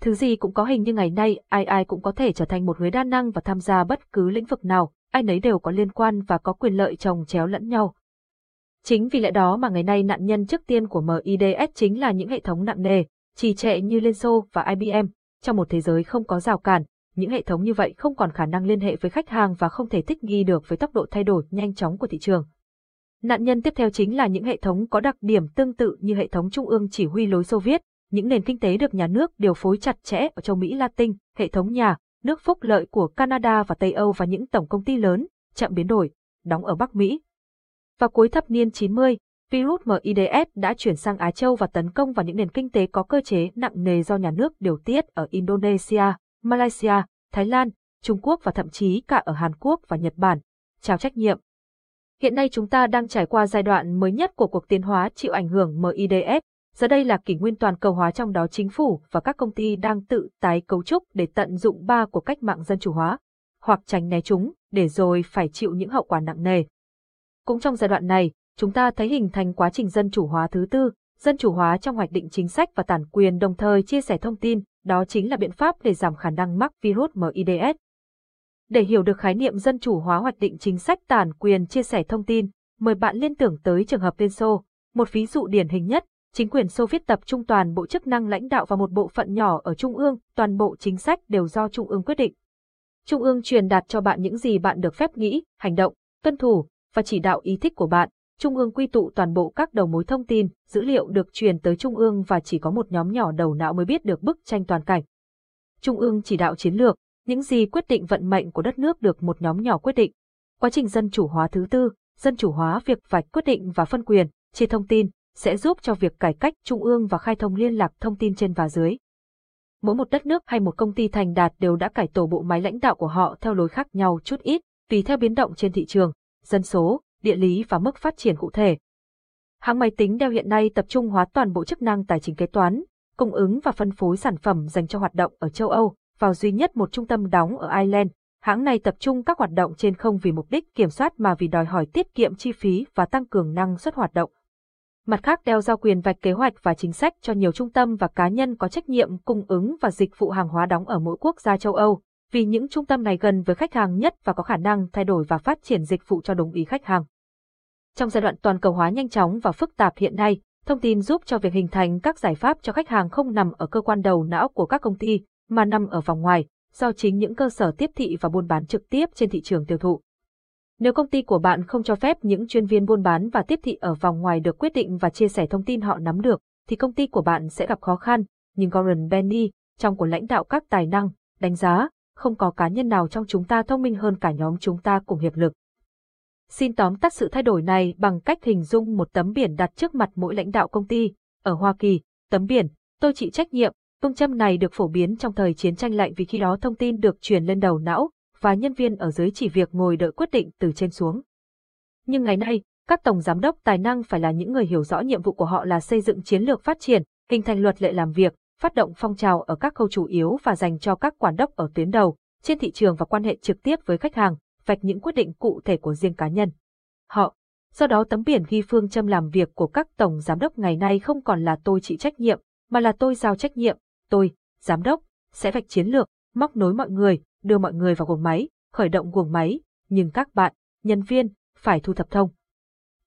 Thứ gì cũng có hình như ngày nay, ai ai cũng có thể trở thành một người đa năng và tham gia bất cứ lĩnh vực nào, ai nấy đều có liên quan và có quyền lợi chồng chéo lẫn nhau. Chính vì lẽ đó mà ngày nay nạn nhân trước tiên của MIDS chính là những hệ thống nặng nề, trì trệ như Liên Xô và IBM, trong một thế giới không có rào cản, những hệ thống như vậy không còn khả năng liên hệ với khách hàng và không thể thích nghi được với tốc độ thay đổi nhanh chóng của thị trường. Nạn nhân tiếp theo chính là những hệ thống có đặc điểm tương tự như hệ thống trung ương chỉ huy lối Xô Viết, những nền kinh tế được nhà nước điều phối chặt chẽ ở châu Mỹ Latin, hệ thống nhà, nước phúc lợi của Canada và Tây Âu và những tổng công ty lớn, chậm biến đổi, đóng ở Bắc Mỹ. Vào cuối thập niên 90, virus MIDS đã chuyển sang Á Châu và tấn công vào những nền kinh tế có cơ chế nặng nề do nhà nước điều tiết ở Indonesia, Malaysia, Thái Lan, Trung Quốc và thậm chí cả ở Hàn Quốc và Nhật Bản. Chào trách nhiệm. Hiện nay chúng ta đang trải qua giai đoạn mới nhất của cuộc tiến hóa chịu ảnh hưởng MIDS. Giờ đây là kỷ nguyên toàn cầu hóa trong đó chính phủ và các công ty đang tự tái cấu trúc để tận dụng ba của cách mạng dân chủ hóa, hoặc tránh né chúng, để rồi phải chịu những hậu quả nặng nề. Cũng trong giai đoạn này, chúng ta thấy hình thành quá trình dân chủ hóa thứ tư, dân chủ hóa trong hoạch định chính sách và tản quyền đồng thời chia sẻ thông tin, đó chính là biện pháp để giảm khả năng mắc virus MIDS. Để hiểu được khái niệm dân chủ hóa hoạch định chính sách tản quyền chia sẻ thông tin, mời bạn liên tưởng tới trường hợp Liên Xô. Một ví dụ điển hình nhất, chính quyền Xô Viết tập trung toàn bộ chức năng lãnh đạo vào một bộ phận nhỏ ở Trung ương, toàn bộ chính sách đều do Trung ương quyết định. Trung ương truyền đạt cho bạn những gì bạn được phép nghĩ, hành động, tuân thủ và chỉ đạo ý thích của bạn. Trung ương quy tụ toàn bộ các đầu mối thông tin, dữ liệu được truyền tới Trung ương và chỉ có một nhóm nhỏ đầu não mới biết được bức tranh toàn cảnh. Trung ương chỉ đạo chiến lược, những gì quyết định vận mệnh của đất nước được một nhóm nhỏ quyết định. Quá trình dân chủ hóa thứ tư, dân chủ hóa việc vạch quyết định và phân quyền, chia thông tin, sẽ giúp cho việc cải cách trung ương và khai thông liên lạc thông tin trên và dưới. Mỗi một đất nước hay một công ty thành đạt đều đã cải tổ bộ máy lãnh đạo của họ theo lối khác nhau chút ít, tùy theo biến động trên thị trường, dân số, địa lý và mức phát triển cụ thể. Hãng máy tính Dell hiện nay tập trung hóa toàn bộ chức năng tài chính kế toán, cung ứng và phân phối sản phẩm dành cho hoạt động ở châu Âu, vào duy nhất một trung tâm đóng ở Ireland. Hãng này tập trung các hoạt động trên không vì mục đích kiểm soát mà vì đòi hỏi tiết kiệm chi phí và tăng cường năng suất hoạt động. Mặt khác đeo giao quyền vạch kế hoạch và chính sách cho nhiều trung tâm và cá nhân có trách nhiệm cung ứng và dịch vụ hàng hóa đóng ở mỗi quốc gia châu Âu, vì những trung tâm này gần với khách hàng nhất và có khả năng thay đổi và phát triển dịch vụ cho đúng ý khách hàng. Trong giai đoạn toàn cầu hóa nhanh chóng và phức tạp hiện nay, thông tin giúp cho việc hình thành các giải pháp cho khách hàng không nằm ở cơ quan đầu não của các công ty, mà nằm ở vòng ngoài, do chính những cơ sở tiếp thị và buôn bán trực tiếp trên thị trường tiêu thụ. Nếu công ty của bạn không cho phép những chuyên viên buôn bán và tiếp thị ở vòng ngoài được quyết định và chia sẻ thông tin họ nắm được, thì công ty của bạn sẽ gặp khó khăn, nhưng Gordon Benny, trong của lãnh đạo các tài năng, đánh giá, không có cá nhân nào trong chúng ta thông minh hơn cả nhóm chúng ta cùng hiệp lực. Xin tóm tắt sự thay đổi này bằng cách hình dung một tấm biển đặt trước mặt mỗi lãnh đạo công ty. Ở Hoa Kỳ, tấm biển, tôi chịu trách nhiệm, phương châm này được phổ biến trong thời chiến tranh lạnh vì khi đó thông tin được truyền lên đầu não, và nhân viên ở dưới chỉ việc ngồi đợi quyết định từ trên xuống. Nhưng ngày nay, các tổng giám đốc tài năng phải là những người hiểu rõ nhiệm vụ của họ là xây dựng chiến lược phát triển, hình thành luật lệ làm việc, phát động phong trào ở các khâu chủ yếu và dành cho các quản đốc ở tuyến đầu, trên thị trường và quan hệ trực tiếp với khách hàng, vạch những quyết định cụ thể của riêng cá nhân. Họ, do đó tấm biển ghi phương châm làm việc của các tổng giám đốc ngày nay không còn là tôi chịu trách nhiệm, mà là tôi giao trách nhiệm, tôi, giám đốc, sẽ vạch chiến lược, móc nối mọi người, đưa mọi người vào guồng máy, khởi động guồng máy, nhưng các bạn, nhân viên, phải thu thập thông.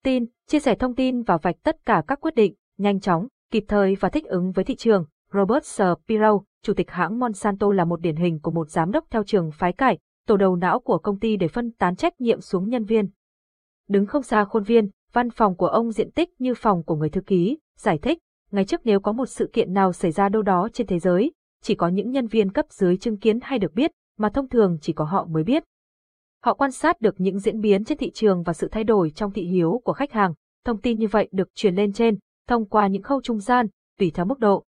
Tin, chia sẻ thông tin và vạch tất cả các quyết định, nhanh chóng, kịp thời và thích ứng với thị trường. Robert Shapiro, chủ tịch hãng Monsanto là một điển hình của một giám đốc theo trường phái cải, tổ đầu não của công ty để phân tán trách nhiệm xuống nhân viên. Đứng không xa khuôn viên, văn phòng của ông diện tích như phòng của người thư ký, giải thích, ngày trước nếu có một sự kiện nào xảy ra đâu đó trên thế giới, chỉ có những nhân viên cấp dưới chứng kiến hay được biết, mà thông thường chỉ có họ mới biết. Họ quan sát được những diễn biến trên thị trường và sự thay đổi trong thị hiếu của khách hàng, thông tin như vậy được truyền lên trên, thông qua những khâu trung gian, tùy theo mức độ.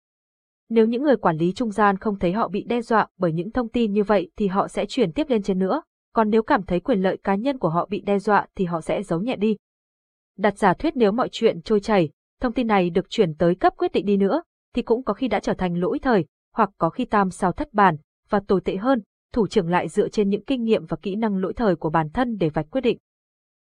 Nếu những người quản lý trung gian không thấy họ bị đe dọa bởi những thông tin như vậy thì họ sẽ chuyển tiếp lên trên nữa, còn nếu cảm thấy quyền lợi cá nhân của họ bị đe dọa thì họ sẽ giấu nhẹ đi. Đặt giả thuyết nếu mọi chuyện trôi chảy, thông tin này được chuyển tới cấp quyết định đi nữa, thì cũng có khi đã trở thành lỗi thời, hoặc có khi tam sao thất bản, và tồi tệ hơn, thủ trưởng lại dựa trên những kinh nghiệm và kỹ năng lỗi thời của bản thân để vạch quyết định.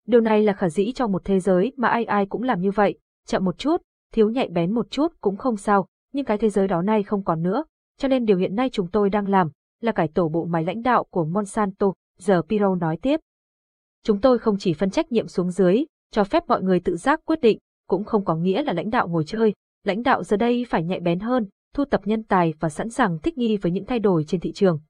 Điều này là khả dĩ trong một thế giới mà ai ai cũng làm như vậy, chậm một chút, thiếu nhạy bén một chút cũng không sao, nhưng cái thế giới đó nay không còn nữa, cho nên điều hiện nay chúng tôi đang làm là cải tổ bộ máy lãnh đạo của Monsanto, giờ Piro nói tiếp. Chúng tôi không chỉ phân trách nhiệm xuống dưới, cho phép mọi người tự giác quyết định, cũng không có nghĩa là lãnh đạo ngồi chơi, lãnh đạo giờ đây phải nhạy bén hơn, thu tập nhân tài và sẵn sàng thích nghi với những thay đổi trên thị trường.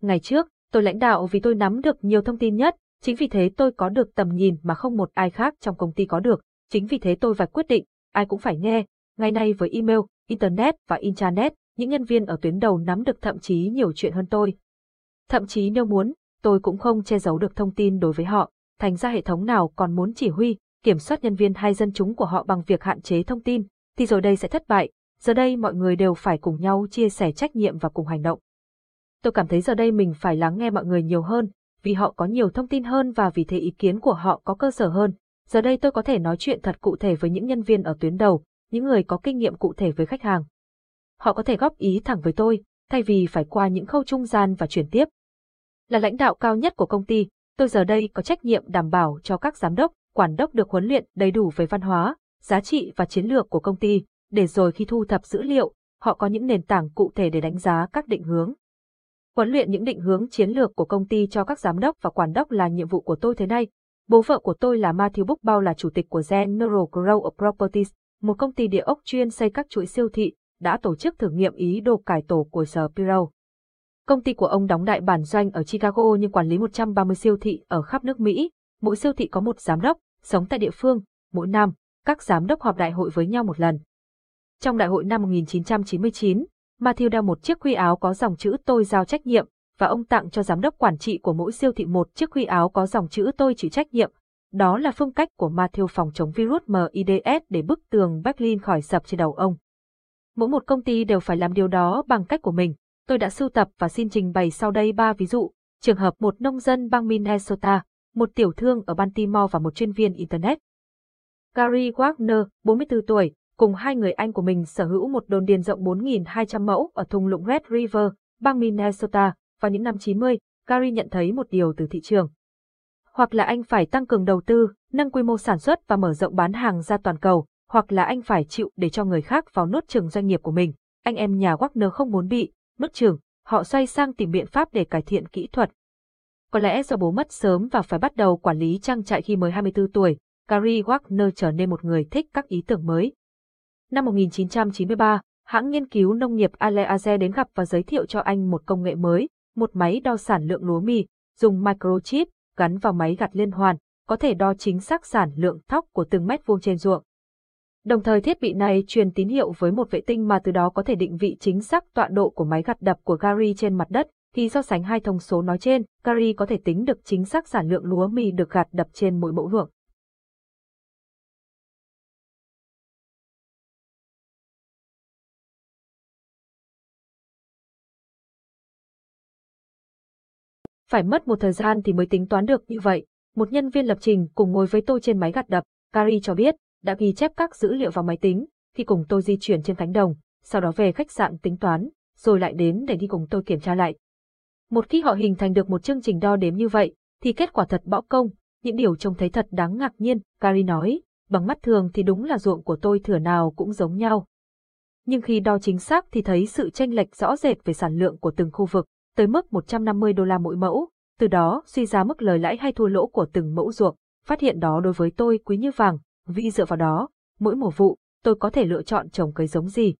Ngày trước, tôi lãnh đạo vì tôi nắm được nhiều thông tin nhất, chính vì thế tôi có được tầm nhìn mà không một ai khác trong công ty có được, chính vì thế tôi phải quyết định, ai cũng phải nghe. Ngày nay với email, internet và intranet, những nhân viên ở tuyến đầu nắm được thậm chí nhiều chuyện hơn tôi. Thậm chí nếu muốn, tôi cũng không che giấu được thông tin đối với họ, thành ra hệ thống nào còn muốn chỉ huy, kiểm soát nhân viên hay dân chúng của họ bằng việc hạn chế thông tin, thì rồi đây sẽ thất bại, giờ đây mọi người đều phải cùng nhau chia sẻ trách nhiệm và cùng hành động. Tôi cảm thấy giờ đây mình phải lắng nghe mọi người nhiều hơn, vì họ có nhiều thông tin hơn và vì thế ý kiến của họ có cơ sở hơn. Giờ đây tôi có thể nói chuyện thật cụ thể với những nhân viên ở tuyến đầu, những người có kinh nghiệm cụ thể với khách hàng. Họ có thể góp ý thẳng với tôi, thay vì phải qua những khâu trung gian và chuyển tiếp. Là lãnh đạo cao nhất của công ty, tôi giờ đây có trách nhiệm đảm bảo cho các giám đốc, quản đốc được huấn luyện đầy đủ về văn hóa, giá trị và chiến lược của công ty, để rồi khi thu thập dữ liệu, họ có những nền tảng cụ thể để đánh giá các định hướng. Huấn luyện những định hướng chiến lược của công ty cho các giám đốc và quản đốc là nhiệm vụ của tôi thế này. Bố vợ của tôi là Matthew Bookbau là chủ tịch của General Grow Properties, một công ty địa ốc chuyên xây các chuỗi siêu thị, đã tổ chức thử nghiệm ý đồ cải tổ của Spiro. Công ty của ông đóng đại bản doanh ở Chicago nhưng quản lý 130 siêu thị ở khắp nước Mỹ. Mỗi siêu thị có một giám đốc, sống tại địa phương. Mỗi năm, các giám đốc họp đại hội với nhau một lần. Trong đại hội năm 1999, Matthew đeo một chiếc huy áo có dòng chữ tôi giao trách nhiệm, và ông tặng cho giám đốc quản trị của mỗi siêu thị một chiếc huy áo có dòng chữ tôi chịu trách nhiệm. Đó là phương cách của Matthew phòng chống virus MIDS để bức tường Berlin khỏi sập trên đầu ông. Mỗi một công ty đều phải làm điều đó bằng cách của mình. Tôi đã sưu tập và xin trình bày sau đây ba ví dụ. Trường hợp một nông dân bang Minnesota, một tiểu thương ở Baltimore và một chuyên viên Internet. Gary Wagner, 44 tuổi, cùng hai người anh của mình sở hữu một đồn điền rộng 4.200 mẫu ở thung lũng Red River, bang Minnesota, vào những năm 90, Gary nhận thấy một điều từ thị trường. Hoặc là anh phải tăng cường đầu tư, nâng quy mô sản xuất và mở rộng bán hàng ra toàn cầu, hoặc là anh phải chịu để cho người khác vào nốt trường doanh nghiệp của mình. Anh em nhà Wagner không muốn bị nốt trường, họ xoay sang tìm biện pháp để cải thiện kỹ thuật. Có lẽ do bố mất sớm và phải bắt đầu quản lý trang trại khi mới 24 tuổi, Gary Wagner trở nên một người thích các ý tưởng mới. Năm 1993, hãng nghiên cứu nông nghiệp Aleaze đến gặp và giới thiệu cho anh một công nghệ mới, một máy đo sản lượng lúa mì, dùng microchip gắn vào máy gặt liên hoàn, có thể đo chính xác sản lượng thóc của từng mét vuông trên ruộng. Đồng thời thiết bị này truyền tín hiệu với một vệ tinh mà từ đó có thể định vị chính xác tọa độ của máy gặt đập của Gary trên mặt đất. Khi so sánh hai thông số nói trên, Gary có thể tính được chính xác sản lượng lúa mì được gặt đập trên mỗi mẫu ruộng. Phải mất một thời gian thì mới tính toán được như vậy. Một nhân viên lập trình cùng ngồi với tôi trên máy gặt đập, Gary cho biết, đã ghi chép các dữ liệu vào máy tính, khi cùng tôi di chuyển trên cánh đồng, sau đó về khách sạn tính toán, rồi lại đến để đi cùng tôi kiểm tra lại. Một khi họ hình thành được một chương trình đo đếm như vậy, thì kết quả thật bão công, những điều trông thấy thật đáng ngạc nhiên, Gary nói, bằng mắt thường thì đúng là ruộng của tôi thừa nào cũng giống nhau. Nhưng khi đo chính xác thì thấy sự chênh lệch rõ rệt về sản lượng của từng khu vực, tới mức 150 đô la mỗi mẫu, từ đó suy ra mức lời lãi hay thua lỗ của từng mẫu ruộng, phát hiện đó đối với tôi quý như vàng, vì dựa vào đó, mỗi mùa vụ, tôi có thể lựa chọn trồng cây giống gì.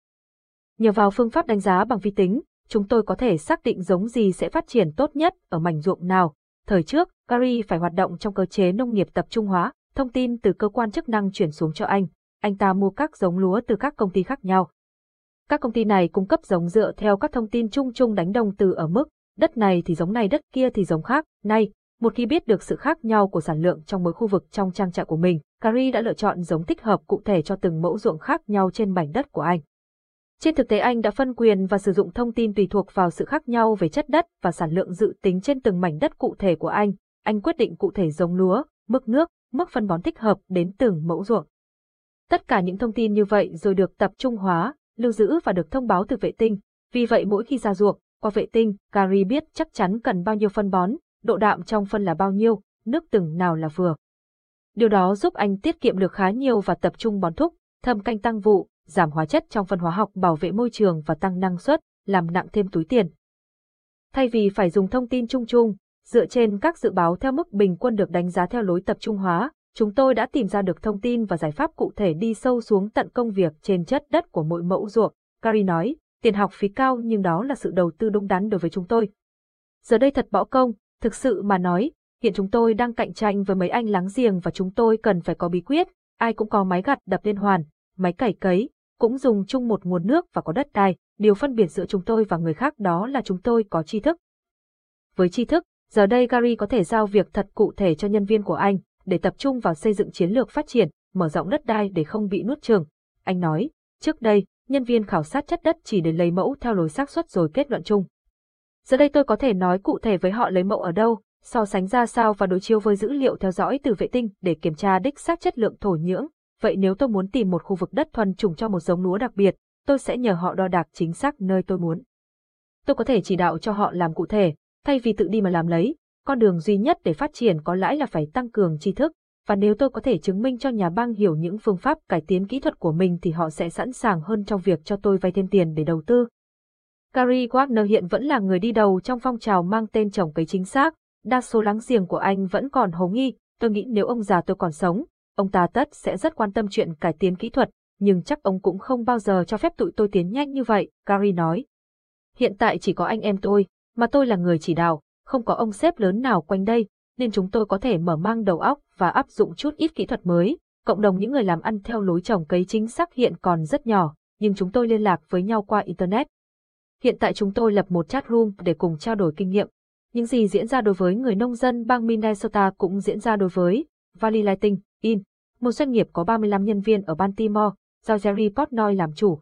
Nhờ vào phương pháp đánh giá bằng vi tính, chúng tôi có thể xác định giống gì sẽ phát triển tốt nhất ở mảnh ruộng nào. Thời trước, Gary phải hoạt động trong cơ chế nông nghiệp tập trung hóa, thông tin từ cơ quan chức năng chuyển xuống cho anh. Anh ta mua các giống lúa từ các công ty khác nhau. Các công ty này cung cấp giống dựa theo các thông tin chung chung đánh đồng từ ở mức, đất này thì giống này đất kia thì giống khác. Nay, một khi biết được sự khác nhau của sản lượng trong mỗi khu vực trong trang trại của mình, Carrie đã lựa chọn giống thích hợp cụ thể cho từng mẫu ruộng khác nhau trên mảnh đất của anh. Trên thực tế anh đã phân quyền và sử dụng thông tin tùy thuộc vào sự khác nhau về chất đất và sản lượng dự tính trên từng mảnh đất cụ thể của anh. Anh quyết định cụ thể giống lúa, mức nước, mức phân bón thích hợp đến từng mẫu ruộng. Tất cả những thông tin như vậy rồi được tập trung hóa, lưu giữ và được thông báo từ vệ tinh. Vì vậy mỗi khi ra ruộng, qua vệ tinh, Gary biết chắc chắn cần bao nhiêu phân bón, độ đạm trong phân là bao nhiêu, nước từng nào là vừa. Điều đó giúp anh tiết kiệm được khá nhiều và tập trung bón thúc, thâm canh tăng vụ, giảm hóa chất trong phân hóa học bảo vệ môi trường và tăng năng suất, làm nặng thêm túi tiền. Thay vì phải dùng thông tin chung chung, dựa trên các dự báo theo mức bình quân được đánh giá theo lối tập trung hóa, chúng tôi đã tìm ra được thông tin và giải pháp cụ thể đi sâu xuống tận công việc trên chất đất của mỗi mẫu ruộng. Gary nói, tiền học phí cao nhưng đó là sự đầu tư đúng đắn đối với chúng tôi. Giờ đây thật bỏ công, thực sự mà nói, hiện chúng tôi đang cạnh tranh với mấy anh láng giềng và chúng tôi cần phải có bí quyết, ai cũng có máy gặt đập liên hoàn, máy cày cấy, cũng dùng chung một nguồn nước và có đất đai, điều phân biệt giữa chúng tôi và người khác đó là chúng tôi có tri thức. Với tri thức, giờ đây Gary có thể giao việc thật cụ thể cho nhân viên của anh, để tập trung vào xây dựng chiến lược phát triển, mở rộng đất đai để không bị nuốt chừng. Anh nói, trước đây, nhân viên khảo sát chất đất chỉ để lấy mẫu theo lối xác suất rồi kết luận chung. Giờ đây tôi có thể nói cụ thể với họ lấy mẫu ở đâu, so sánh ra sao và đối chiếu với dữ liệu theo dõi từ vệ tinh để kiểm tra đích xác chất lượng thổ nhưỡng. Vậy nếu tôi muốn tìm một khu vực đất thuần trùng cho một giống lúa đặc biệt, tôi sẽ nhờ họ đo đạc chính xác nơi tôi muốn. Tôi có thể chỉ đạo cho họ làm cụ thể, thay vì tự đi mà làm lấy. Con đường duy nhất để phát triển có lãi là phải tăng cường tri thức, và nếu tôi có thể chứng minh cho nhà băng hiểu những phương pháp cải tiến kỹ thuật của mình thì họ sẽ sẵn sàng hơn trong việc cho tôi vay thêm tiền để đầu tư. Gary Wagner hiện vẫn là người đi đầu trong phong trào mang tên trồng cấy chính xác, đa số láng giềng của anh vẫn còn hồ nghi, tôi nghĩ nếu ông già tôi còn sống, ông ta tất sẽ rất quan tâm chuyện cải tiến kỹ thuật, nhưng chắc ông cũng không bao giờ cho phép tụi tôi tiến nhanh như vậy, Gary nói. Hiện tại chỉ có anh em tôi, mà tôi là người chỉ đạo, không có ông sếp lớn nào quanh đây, nên chúng tôi có thể mở mang đầu óc và áp dụng chút ít kỹ thuật mới. Cộng đồng những người làm ăn theo lối trồng cấy chính xác hiện còn rất nhỏ, nhưng chúng tôi liên lạc với nhau qua Internet. Hiện tại chúng tôi lập một chat room để cùng trao đổi kinh nghiệm. Những gì diễn ra đối với người nông dân bang Minnesota cũng diễn ra đối với Valley Lighting, In, một doanh nghiệp có 35 nhân viên ở Baltimore, do Jerry Portnoy làm chủ.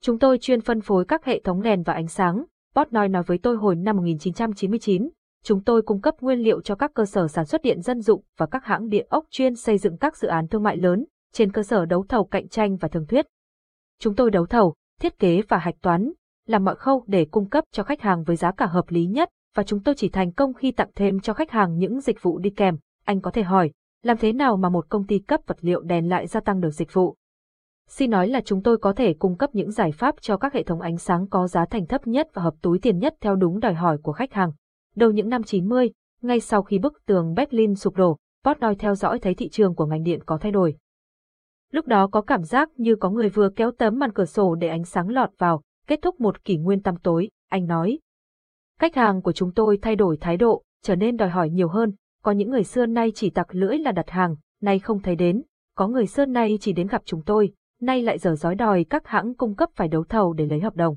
Chúng tôi chuyên phân phối các hệ thống đèn và ánh sáng, Portnoy nói với tôi hồi năm 1999, chúng tôi cung cấp nguyên liệu cho các cơ sở sản xuất điện dân dụng và các hãng điện ốc chuyên xây dựng các dự án thương mại lớn, trên cơ sở đấu thầu cạnh tranh và thường thuyết. Chúng tôi đấu thầu, thiết kế và hạch toán, làm mọi khâu để cung cấp cho khách hàng với giá cả hợp lý nhất, và chúng tôi chỉ thành công khi tặng thêm cho khách hàng những dịch vụ đi kèm. Anh có thể hỏi, làm thế nào mà một công ty cấp vật liệu đèn lại gia tăng được dịch vụ? Xin nói là chúng tôi có thể cung cấp những giải pháp cho các hệ thống ánh sáng có giá thành thấp nhất và hợp túi tiền nhất theo đúng đòi hỏi của khách hàng. Đầu những năm 90, ngay sau khi bức tường Berlin sụp đổ, Portnoy theo dõi thấy thị trường của ngành điện có thay đổi. Lúc đó có cảm giác như có người vừa kéo tấm màn cửa sổ để ánh sáng lọt vào, kết thúc một kỷ nguyên tăm tối, anh nói. Khách hàng của chúng tôi thay đổi thái độ, trở nên đòi hỏi nhiều hơn, có những người xưa nay chỉ tặc lưỡi là đặt hàng, nay không thấy đến, có người xưa nay chỉ đến gặp chúng tôi, nay lại dở dói đòi các hãng cung cấp phải đấu thầu để lấy hợp đồng.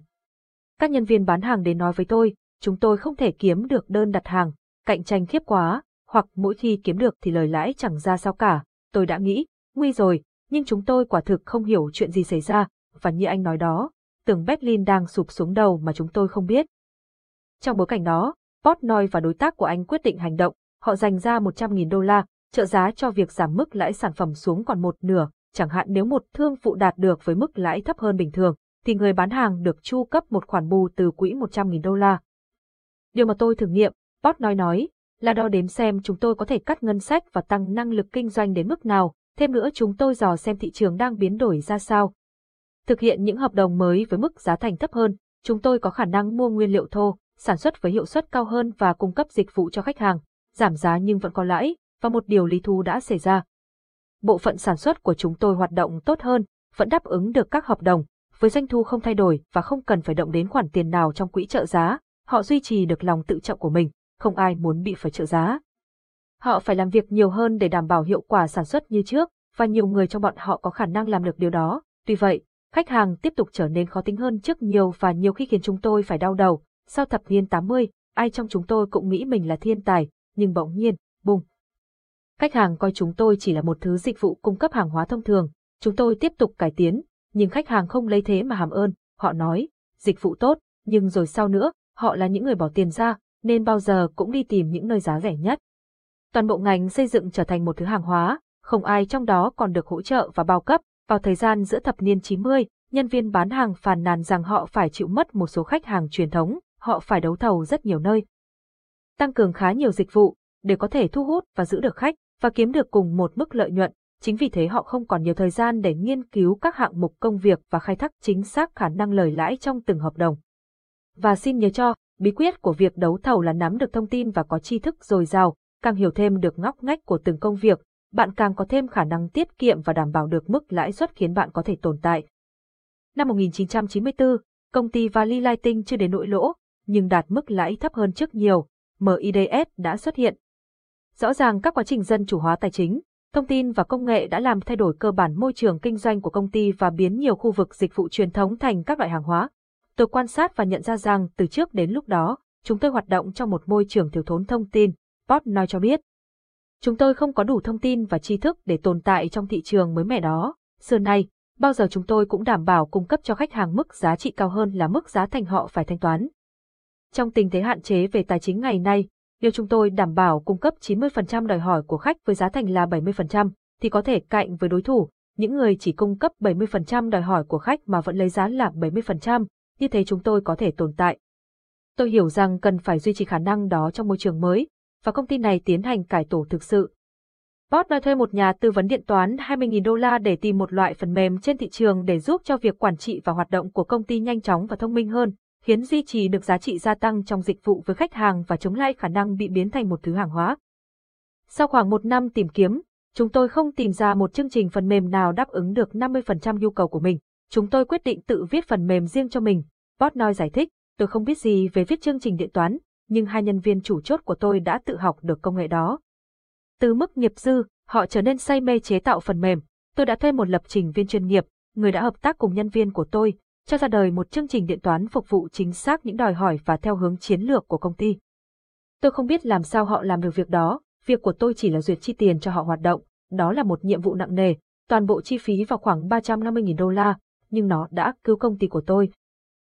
Các nhân viên bán hàng đến nói với tôi, chúng tôi không thể kiếm được đơn đặt hàng, cạnh tranh khiếp quá, hoặc mỗi khi kiếm được thì lời lãi chẳng ra sao cả, tôi đã nghĩ, nguy rồi, nhưng chúng tôi quả thực không hiểu chuyện gì xảy ra, và như anh nói đó, tường Berlin đang sụp xuống đầu mà chúng tôi không biết. Trong bối cảnh đó, Portnoy và đối tác của anh quyết định hành động, họ dành ra 100.000 đô la, trợ giá cho việc giảm mức lãi sản phẩm xuống còn một nửa, chẳng hạn nếu một thương phụ đạt được với mức lãi thấp hơn bình thường, thì người bán hàng được chu cấp một khoản bù từ quỹ 100.000 đô la. Điều mà tôi thử nghiệm, Portnoy nói, là đo đếm xem chúng tôi có thể cắt ngân sách và tăng năng lực kinh doanh đến mức nào, thêm nữa chúng tôi dò xem thị trường đang biến đổi ra sao, Thực hiện những hợp đồng mới với mức giá thành thấp hơn, chúng tôi có khả năng mua nguyên liệu thô, sản xuất với hiệu suất cao hơn và cung cấp dịch vụ cho khách hàng, giảm giá nhưng vẫn có lãi, và một điều lý thú đã xảy ra. Bộ phận sản xuất của chúng tôi hoạt động tốt hơn, vẫn đáp ứng được các hợp đồng, với doanh thu không thay đổi và không cần phải động đến khoản tiền nào trong quỹ trợ giá, họ duy trì được lòng tự trọng của mình, không ai muốn bị phải trợ giá. Họ phải làm việc nhiều hơn để đảm bảo hiệu quả sản xuất như trước, và nhiều người trong bọn họ có khả năng làm được điều đó. Tuy vậy, Khách hàng tiếp tục trở nên khó tính hơn trước nhiều và nhiều khi khiến chúng tôi phải đau đầu. Sau thập niên 80, ai trong chúng tôi cũng nghĩ mình là thiên tài, nhưng bỗng nhiên, bùng. Khách hàng coi chúng tôi chỉ là một thứ dịch vụ cung cấp hàng hóa thông thường. Chúng tôi tiếp tục cải tiến, nhưng khách hàng không lấy thế mà hàm ơn. Họ nói, dịch vụ tốt, nhưng rồi sau nữa, họ là những người bỏ tiền ra, nên bao giờ cũng đi tìm những nơi giá rẻ nhất. Toàn bộ ngành xây dựng trở thành một thứ hàng hóa, không ai trong đó còn được hỗ trợ và bao cấp, vào thời gian giữa thập niên 90, nhân viên bán hàng phàn nàn rằng họ phải chịu mất một số khách hàng truyền thống, họ phải đấu thầu rất nhiều nơi. Tăng cường khá nhiều dịch vụ, để có thể thu hút và giữ được khách, và kiếm được cùng một mức lợi nhuận, chính vì thế họ không còn nhiều thời gian để nghiên cứu các hạng mục công việc và khai thác chính xác khả năng lời lãi trong từng hợp đồng. Và xin nhớ cho, bí quyết của việc đấu thầu là nắm được thông tin và có tri thức dồi dào, càng hiểu thêm được ngóc ngách của từng công việc, bạn càng có thêm khả năng tiết kiệm và đảm bảo được mức lãi suất khiến bạn có thể tồn tại. Năm 1994, công ty Valley Lighting chưa đến nỗi lỗ, nhưng đạt mức lãi thấp hơn trước nhiều, MIDS đã xuất hiện. Rõ ràng các quá trình dân chủ hóa tài chính, thông tin và công nghệ đã làm thay đổi cơ bản môi trường kinh doanh của công ty và biến nhiều khu vực dịch vụ truyền thống thành các loại hàng hóa. Tôi quan sát và nhận ra rằng từ trước đến lúc đó, chúng tôi hoạt động trong một môi trường thiếu thốn thông tin, Pot nói cho biết. Chúng tôi không có đủ thông tin và tri thức để tồn tại trong thị trường mới mẻ đó. Xưa nay, bao giờ chúng tôi cũng đảm bảo cung cấp cho khách hàng mức giá trị cao hơn là mức giá thành họ phải thanh toán. Trong tình thế hạn chế về tài chính ngày nay, nếu chúng tôi đảm bảo cung cấp 90% đòi hỏi của khách với giá thành là 70%, thì có thể cạnh với đối thủ, những người chỉ cung cấp 70% đòi hỏi của khách mà vẫn lấy giá là 70%, như thế chúng tôi có thể tồn tại. Tôi hiểu rằng cần phải duy trì khả năng đó trong môi trường mới, và công ty này tiến hành cải tổ thực sự. Bot đã thuê một nhà tư vấn điện toán 20.000 đô la để tìm một loại phần mềm trên thị trường để giúp cho việc quản trị và hoạt động của công ty nhanh chóng và thông minh hơn, khiến duy trì được giá trị gia tăng trong dịch vụ với khách hàng và chống lại khả năng bị biến thành một thứ hàng hóa. Sau khoảng một năm tìm kiếm, chúng tôi không tìm ra một chương trình phần mềm nào đáp ứng được 50% nhu cầu của mình. Chúng tôi quyết định tự viết phần mềm riêng cho mình. Portnoy giải thích, tôi không biết gì về viết chương trình điện toán, nhưng hai nhân viên chủ chốt của tôi đã tự học được công nghệ đó. Từ mức nghiệp dư, họ trở nên say mê chế tạo phần mềm. Tôi đã thuê một lập trình viên chuyên nghiệp, người đã hợp tác cùng nhân viên của tôi, cho ra đời một chương trình điện toán phục vụ chính xác những đòi hỏi và theo hướng chiến lược của công ty. Tôi không biết làm sao họ làm được việc đó, việc của tôi chỉ là duyệt chi tiền cho họ hoạt động, đó là một nhiệm vụ nặng nề, toàn bộ chi phí vào khoảng 350.000 đô la, nhưng nó đã cứu công ty của tôi.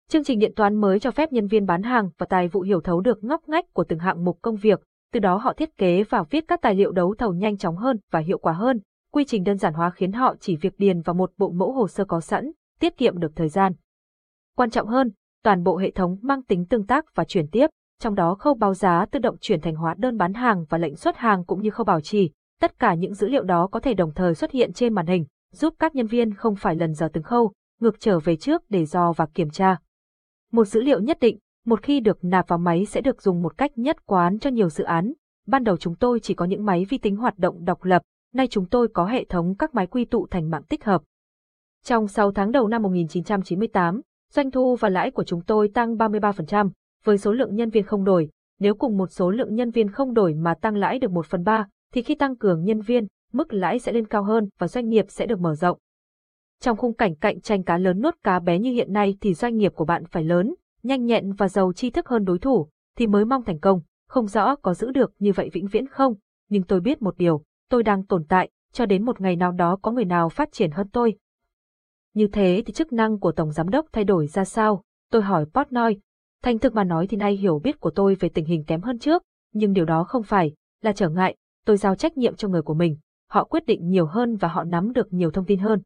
Chương trình điện toán mới cho phép nhân viên bán hàng và tài vụ hiểu thấu được ngóc ngách của từng hạng mục công việc, từ đó họ thiết kế và viết các tài liệu đấu thầu nhanh chóng hơn và hiệu quả hơn. Quy trình đơn giản hóa khiến họ chỉ việc điền vào một bộ mẫu hồ sơ có sẵn, tiết kiệm được thời gian. Quan trọng hơn, toàn bộ hệ thống mang tính tương tác và chuyển tiếp, trong đó khâu báo giá tự động chuyển thành hóa đơn bán hàng và lệnh xuất hàng cũng như khâu bảo trì. Tất cả những dữ liệu đó có thể đồng thời xuất hiện trên màn hình, giúp các nhân viên không phải lần giờ từng khâu, ngược trở về trước để dò và kiểm tra. Một dữ liệu nhất định, một khi được nạp vào máy sẽ được dùng một cách nhất quán cho nhiều dự án. Ban đầu chúng tôi chỉ có những máy vi tính hoạt động độc lập, nay chúng tôi có hệ thống các máy quy tụ thành mạng tích hợp. Trong 6 tháng đầu năm 1998, doanh thu và lãi của chúng tôi tăng 33%, với số lượng nhân viên không đổi. Nếu cùng một số lượng nhân viên không đổi mà tăng lãi được 1 phần 3, thì khi tăng cường nhân viên, mức lãi sẽ lên cao hơn và doanh nghiệp sẽ được mở rộng. Trong khung cảnh cạnh tranh cá lớn nuốt cá bé như hiện nay thì doanh nghiệp của bạn phải lớn, nhanh nhẹn và giàu tri thức hơn đối thủ, thì mới mong thành công, không rõ có giữ được như vậy vĩnh viễn không, nhưng tôi biết một điều, tôi đang tồn tại, cho đến một ngày nào đó có người nào phát triển hơn tôi, như thế thì chức năng của Tổng Giám đốc thay đổi ra sao? Tôi hỏi Portnoy. Thành thực mà nói thì nay hiểu biết của tôi về tình hình kém hơn trước, nhưng điều đó không phải là trở ngại, tôi giao trách nhiệm cho người của mình. Họ quyết định nhiều hơn và họ nắm được nhiều thông tin hơn.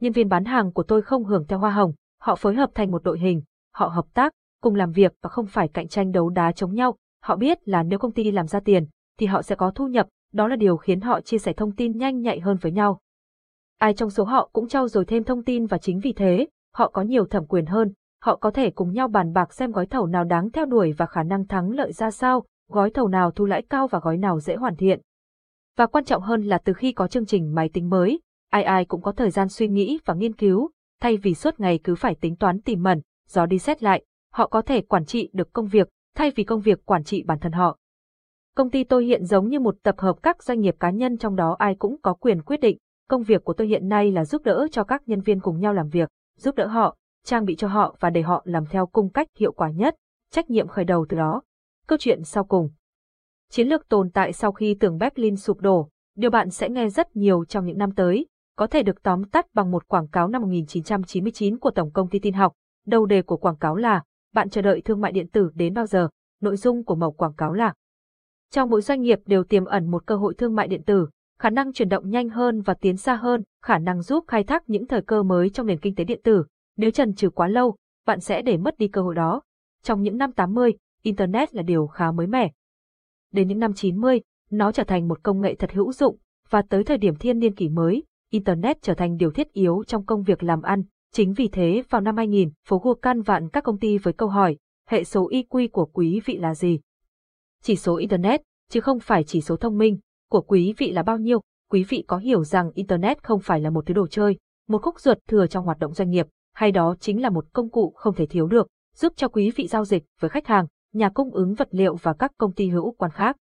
Nhân viên bán hàng của tôi không hưởng theo hoa hồng, họ phối hợp thành một đội hình, họ hợp tác, cùng làm việc và không phải cạnh tranh đấu đá chống nhau. Họ biết là nếu công ty làm ra tiền, thì họ sẽ có thu nhập, đó là điều khiến họ chia sẻ thông tin nhanh nhạy hơn với nhau ai trong số họ cũng trao dồi thêm thông tin và chính vì thế, họ có nhiều thẩm quyền hơn, họ có thể cùng nhau bàn bạc xem gói thầu nào đáng theo đuổi và khả năng thắng lợi ra sao, gói thầu nào thu lãi cao và gói nào dễ hoàn thiện. Và quan trọng hơn là từ khi có chương trình máy tính mới, ai ai cũng có thời gian suy nghĩ và nghiên cứu, thay vì suốt ngày cứ phải tính toán tìm mẩn, do đi xét lại, họ có thể quản trị được công việc, thay vì công việc quản trị bản thân họ. Công ty tôi hiện giống như một tập hợp các doanh nghiệp cá nhân trong đó ai cũng có quyền quyết định, Công việc của tôi hiện nay là giúp đỡ cho các nhân viên cùng nhau làm việc, giúp đỡ họ, trang bị cho họ và để họ làm theo cung cách hiệu quả nhất, trách nhiệm khởi đầu từ đó. Câu chuyện sau cùng. Chiến lược tồn tại sau khi tường Berlin sụp đổ, điều bạn sẽ nghe rất nhiều trong những năm tới, có thể được tóm tắt bằng một quảng cáo năm 1999 của Tổng công ty tin học. Đầu đề của quảng cáo là, bạn chờ đợi thương mại điện tử đến bao giờ? Nội dung của mẫu quảng cáo là, trong mỗi doanh nghiệp đều tiềm ẩn một cơ hội thương mại điện tử, khả năng chuyển động nhanh hơn và tiến xa hơn, khả năng giúp khai thác những thời cơ mới trong nền kinh tế điện tử. Nếu trần trừ quá lâu, bạn sẽ để mất đi cơ hội đó. Trong những năm 80, Internet là điều khá mới mẻ. Đến những năm 90, nó trở thành một công nghệ thật hữu dụng, và tới thời điểm thiên niên kỷ mới, Internet trở thành điều thiết yếu trong công việc làm ăn. Chính vì thế vào năm 2000, phố Google can vạn các công ty với câu hỏi, hệ số IQ của quý vị là gì? Chỉ số Internet, chứ không phải chỉ số thông minh, của quý vị là bao nhiêu, quý vị có hiểu rằng Internet không phải là một thứ đồ chơi, một khúc ruột thừa trong hoạt động doanh nghiệp, hay đó chính là một công cụ không thể thiếu được, giúp cho quý vị giao dịch với khách hàng, nhà cung ứng vật liệu và các công ty hữu quan khác.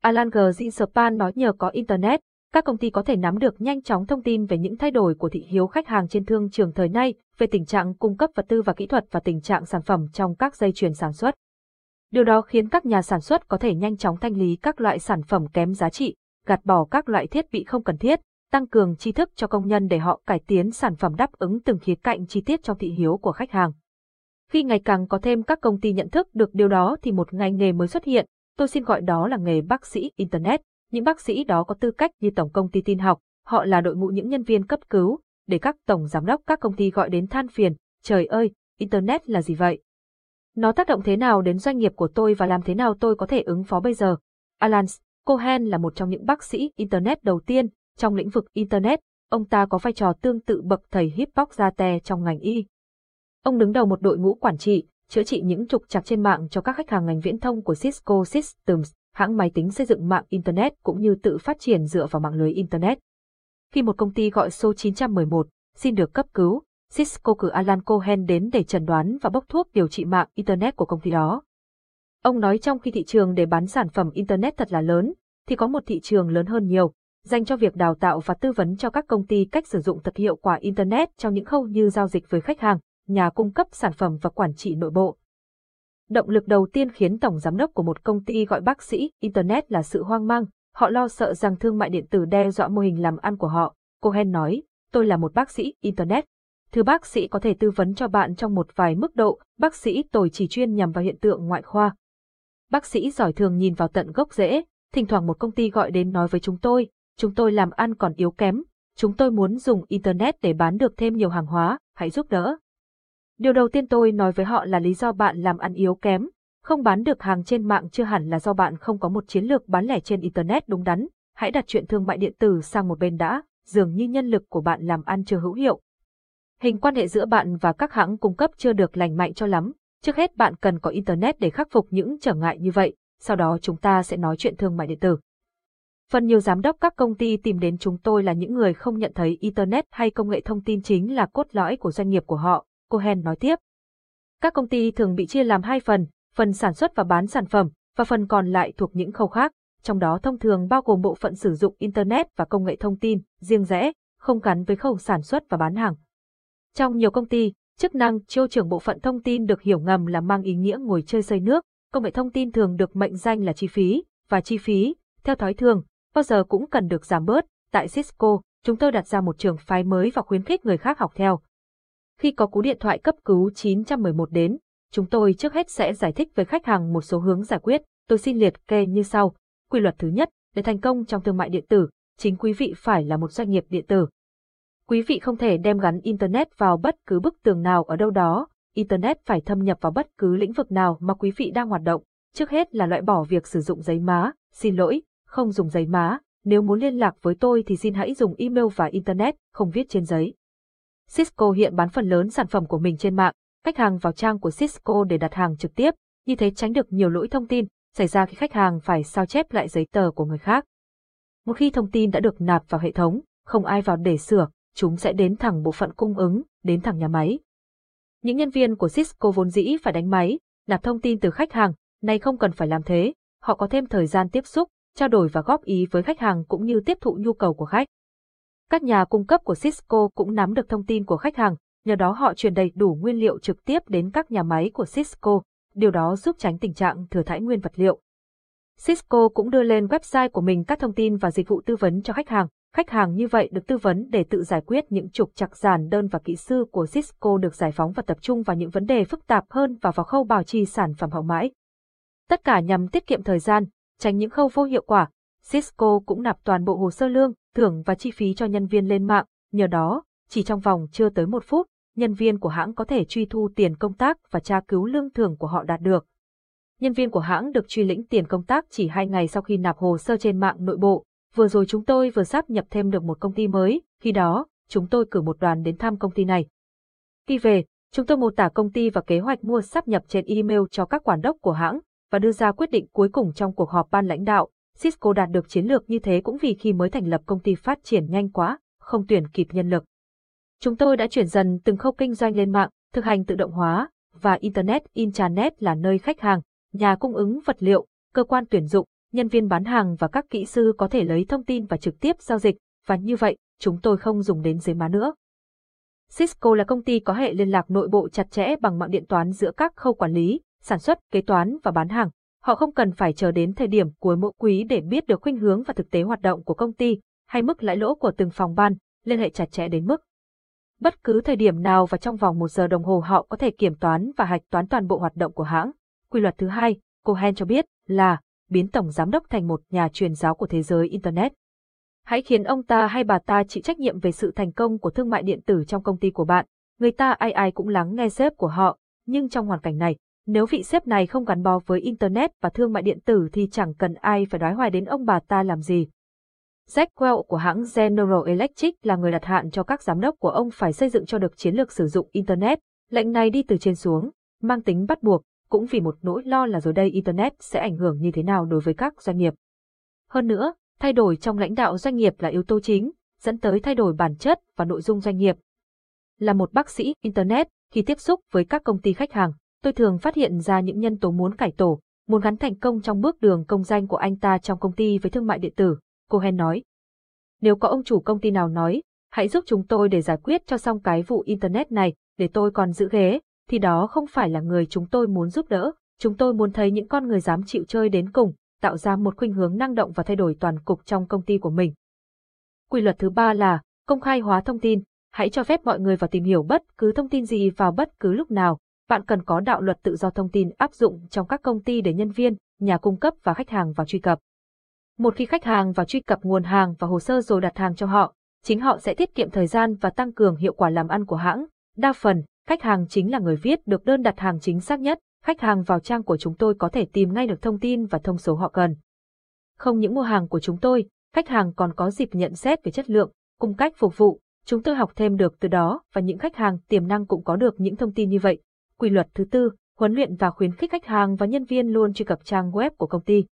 Alan G. Greenspan nói nhờ có Internet, các công ty có thể nắm được nhanh chóng thông tin về những thay đổi của thị hiếu khách hàng trên thương trường thời nay, về tình trạng cung cấp vật tư và kỹ thuật và tình trạng sản phẩm trong các dây chuyền sản xuất. Điều đó khiến các nhà sản xuất có thể nhanh chóng thanh lý các loại sản phẩm kém giá trị, gạt bỏ các loại thiết bị không cần thiết, tăng cường tri thức cho công nhân để họ cải tiến sản phẩm đáp ứng từng khía cạnh chi tiết trong thị hiếu của khách hàng. Khi ngày càng có thêm các công ty nhận thức được điều đó thì một ngành nghề mới xuất hiện, tôi xin gọi đó là nghề bác sĩ Internet. Những bác sĩ đó có tư cách như tổng công ty tin học, họ là đội ngũ những nhân viên cấp cứu, để các tổng giám đốc các công ty gọi đến than phiền, trời ơi, Internet là gì vậy? Nó tác động thế nào đến doanh nghiệp của tôi và làm thế nào tôi có thể ứng phó bây giờ? Alan Cohen là một trong những bác sĩ Internet đầu tiên trong lĩnh vực Internet, ông ta có vai trò tương tự bậc thầy Hippocrates trong ngành y. Ông đứng đầu một đội ngũ quản trị, chữa trị những trục trặc trên mạng cho các khách hàng ngành viễn thông của Cisco Systems, hãng máy tính xây dựng mạng Internet cũng như tự phát triển dựa vào mạng lưới Internet. Khi một công ty gọi số 911 xin được cấp cứu, Cisco cử Alan Cohen đến để chẩn đoán và bốc thuốc điều trị mạng Internet của công ty đó. Ông nói trong khi thị trường để bán sản phẩm Internet thật là lớn, thì có một thị trường lớn hơn nhiều, dành cho việc đào tạo và tư vấn cho các công ty cách sử dụng thật hiệu quả Internet trong những khâu như giao dịch với khách hàng, nhà cung cấp sản phẩm và quản trị nội bộ. Động lực đầu tiên khiến tổng giám đốc của một công ty gọi bác sĩ Internet là sự hoang mang, họ lo sợ rằng thương mại điện tử đe dọa mô hình làm ăn của họ. Cohen nói, tôi là một bác sĩ Internet. Thưa bác sĩ có thể tư vấn cho bạn trong một vài mức độ, bác sĩ tôi chỉ chuyên nhằm vào hiện tượng ngoại khoa. Bác sĩ giỏi thường nhìn vào tận gốc rễ, thỉnh thoảng một công ty gọi đến nói với chúng tôi, chúng tôi làm ăn còn yếu kém, chúng tôi muốn dùng Internet để bán được thêm nhiều hàng hóa, hãy giúp đỡ. Điều đầu tiên tôi nói với họ là lý do bạn làm ăn yếu kém, không bán được hàng trên mạng chưa hẳn là do bạn không có một chiến lược bán lẻ trên Internet đúng đắn, hãy đặt chuyện thương mại điện tử sang một bên đã, dường như nhân lực của bạn làm ăn chưa hữu hiệu. Hình quan hệ giữa bạn và các hãng cung cấp chưa được lành mạnh cho lắm, trước hết bạn cần có Internet để khắc phục những trở ngại như vậy, sau đó chúng ta sẽ nói chuyện thương mại điện tử. Phần nhiều giám đốc các công ty tìm đến chúng tôi là những người không nhận thấy Internet hay công nghệ thông tin chính là cốt lõi của doanh nghiệp của họ, Cohen nói tiếp. Các công ty thường bị chia làm hai phần, phần sản xuất và bán sản phẩm, và phần còn lại thuộc những khâu khác, trong đó thông thường bao gồm bộ phận sử dụng Internet và công nghệ thông tin, riêng rẽ, không gắn với khâu sản xuất và bán hàng. Trong nhiều công ty, chức năng chiêu trưởng bộ phận thông tin được hiểu ngầm là mang ý nghĩa ngồi chơi xây nước, công nghệ thông tin thường được mệnh danh là chi phí, và chi phí, theo thói thường, bao giờ cũng cần được giảm bớt. Tại Cisco, chúng tôi đặt ra một trường phái mới và khuyến khích người khác học theo. Khi có cú điện thoại cấp cứu 911 đến, chúng tôi trước hết sẽ giải thích với khách hàng một số hướng giải quyết. Tôi xin liệt kê như sau. Quy luật thứ nhất, để thành công trong thương mại điện tử, chính quý vị phải là một doanh nghiệp điện tử. Quý vị không thể đem gắn Internet vào bất cứ bức tường nào ở đâu đó, Internet phải thâm nhập vào bất cứ lĩnh vực nào mà quý vị đang hoạt động. Trước hết là loại bỏ việc sử dụng giấy má, xin lỗi, không dùng giấy má, nếu muốn liên lạc với tôi thì xin hãy dùng email và Internet, không viết trên giấy. Cisco hiện bán phần lớn sản phẩm của mình trên mạng, khách hàng vào trang của Cisco để đặt hàng trực tiếp, như thế tránh được nhiều lỗi thông tin xảy ra khi khách hàng phải sao chép lại giấy tờ của người khác. Một khi thông tin đã được nạp vào hệ thống, không ai vào để sửa, chúng sẽ đến thẳng bộ phận cung ứng, đến thẳng nhà máy. Những nhân viên của Cisco vốn dĩ phải đánh máy, nạp thông tin từ khách hàng, nay không cần phải làm thế, họ có thêm thời gian tiếp xúc, trao đổi và góp ý với khách hàng cũng như tiếp thụ nhu cầu của khách. Các nhà cung cấp của Cisco cũng nắm được thông tin của khách hàng, nhờ đó họ truyền đầy đủ nguyên liệu trực tiếp đến các nhà máy của Cisco, điều đó giúp tránh tình trạng thừa thãi nguyên vật liệu. Cisco cũng đưa lên website của mình các thông tin và dịch vụ tư vấn cho khách hàng. Khách hàng như vậy được tư vấn để tự giải quyết những trục trặc giản đơn và kỹ sư của Cisco được giải phóng và tập trung vào những vấn đề phức tạp hơn và vào khâu bảo trì sản phẩm hậu mãi. Tất cả nhằm tiết kiệm thời gian, tránh những khâu vô hiệu quả. Cisco cũng nạp toàn bộ hồ sơ lương, thưởng và chi phí cho nhân viên lên mạng, nhờ đó, chỉ trong vòng chưa tới một phút, nhân viên của hãng có thể truy thu tiền công tác và tra cứu lương thưởng của họ đạt được. Nhân viên của hãng được truy lĩnh tiền công tác chỉ hai ngày sau khi nạp hồ sơ trên mạng nội bộ. Vừa rồi chúng tôi vừa sắp nhập thêm được một công ty mới, khi đó, chúng tôi cử một đoàn đến thăm công ty này. Khi về, chúng tôi mô tả công ty và kế hoạch mua sắp nhập trên email cho các quản đốc của hãng, và đưa ra quyết định cuối cùng trong cuộc họp ban lãnh đạo. Cisco đạt được chiến lược như thế cũng vì khi mới thành lập công ty phát triển nhanh quá, không tuyển kịp nhân lực. Chúng tôi đã chuyển dần từng khâu kinh doanh lên mạng, thực hành tự động hóa, và Internet Intranet là nơi khách hàng, nhà cung ứng vật liệu, cơ quan tuyển dụng, nhân viên bán hàng và các kỹ sư có thể lấy thông tin và trực tiếp giao dịch, và như vậy, chúng tôi không dùng đến giấy má nữa. Cisco là công ty có hệ liên lạc nội bộ chặt chẽ bằng mạng điện toán giữa các khâu quản lý, sản xuất, kế toán và bán hàng. Họ không cần phải chờ đến thời điểm cuối mỗi quý để biết được khuynh hướng và thực tế hoạt động của công ty, hay mức lãi lỗ của từng phòng ban, liên hệ chặt chẽ đến mức. Bất cứ thời điểm nào và trong vòng một giờ đồng hồ họ có thể kiểm toán và hạch toán toàn bộ hoạt động của hãng. Quy luật thứ hai, Cohen cho biết, là biến tổng giám đốc thành một nhà truyền giáo của thế giới Internet. Hãy khiến ông ta hay bà ta chịu trách nhiệm về sự thành công của thương mại điện tử trong công ty của bạn. Người ta ai ai cũng lắng nghe sếp của họ, nhưng trong hoàn cảnh này, nếu vị sếp này không gắn bó với Internet và thương mại điện tử thì chẳng cần ai phải đoái hoài đến ông bà ta làm gì. Jack Welch của hãng General Electric là người đặt hạn cho các giám đốc của ông phải xây dựng cho được chiến lược sử dụng Internet. Lệnh này đi từ trên xuống, mang tính bắt buộc, cũng vì một nỗi lo là rồi đây Internet sẽ ảnh hưởng như thế nào đối với các doanh nghiệp. Hơn nữa, thay đổi trong lãnh đạo doanh nghiệp là yếu tố chính, dẫn tới thay đổi bản chất và nội dung doanh nghiệp. Là một bác sĩ Internet, khi tiếp xúc với các công ty khách hàng, tôi thường phát hiện ra những nhân tố muốn cải tổ, muốn gắn thành công trong bước đường công danh của anh ta trong công ty với thương mại điện tử, Cohen nói. Nếu có ông chủ công ty nào nói, hãy giúp chúng tôi để giải quyết cho xong cái vụ Internet này, để tôi còn giữ ghế, thì đó không phải là người chúng tôi muốn giúp đỡ. Chúng tôi muốn thấy những con người dám chịu chơi đến cùng, tạo ra một khuynh hướng năng động và thay đổi toàn cục trong công ty của mình. Quy luật thứ ba là công khai hóa thông tin. Hãy cho phép mọi người vào tìm hiểu bất cứ thông tin gì vào bất cứ lúc nào. Bạn cần có đạo luật tự do thông tin áp dụng trong các công ty để nhân viên, nhà cung cấp và khách hàng vào truy cập. Một khi khách hàng vào truy cập nguồn hàng và hồ sơ rồi đặt hàng cho họ, chính họ sẽ tiết kiệm thời gian và tăng cường hiệu quả làm ăn của hãng. Đa phần, khách hàng chính là người viết được đơn đặt hàng chính xác nhất, khách hàng vào trang của chúng tôi có thể tìm ngay được thông tin và thông số họ cần. Không những mua hàng của chúng tôi, khách hàng còn có dịp nhận xét về chất lượng, cung cách phục vụ, chúng tôi học thêm được từ đó và những khách hàng tiềm năng cũng có được những thông tin như vậy. Quy luật thứ tư, huấn luyện và khuyến khích khách hàng và nhân viên luôn truy cập trang web của công ty.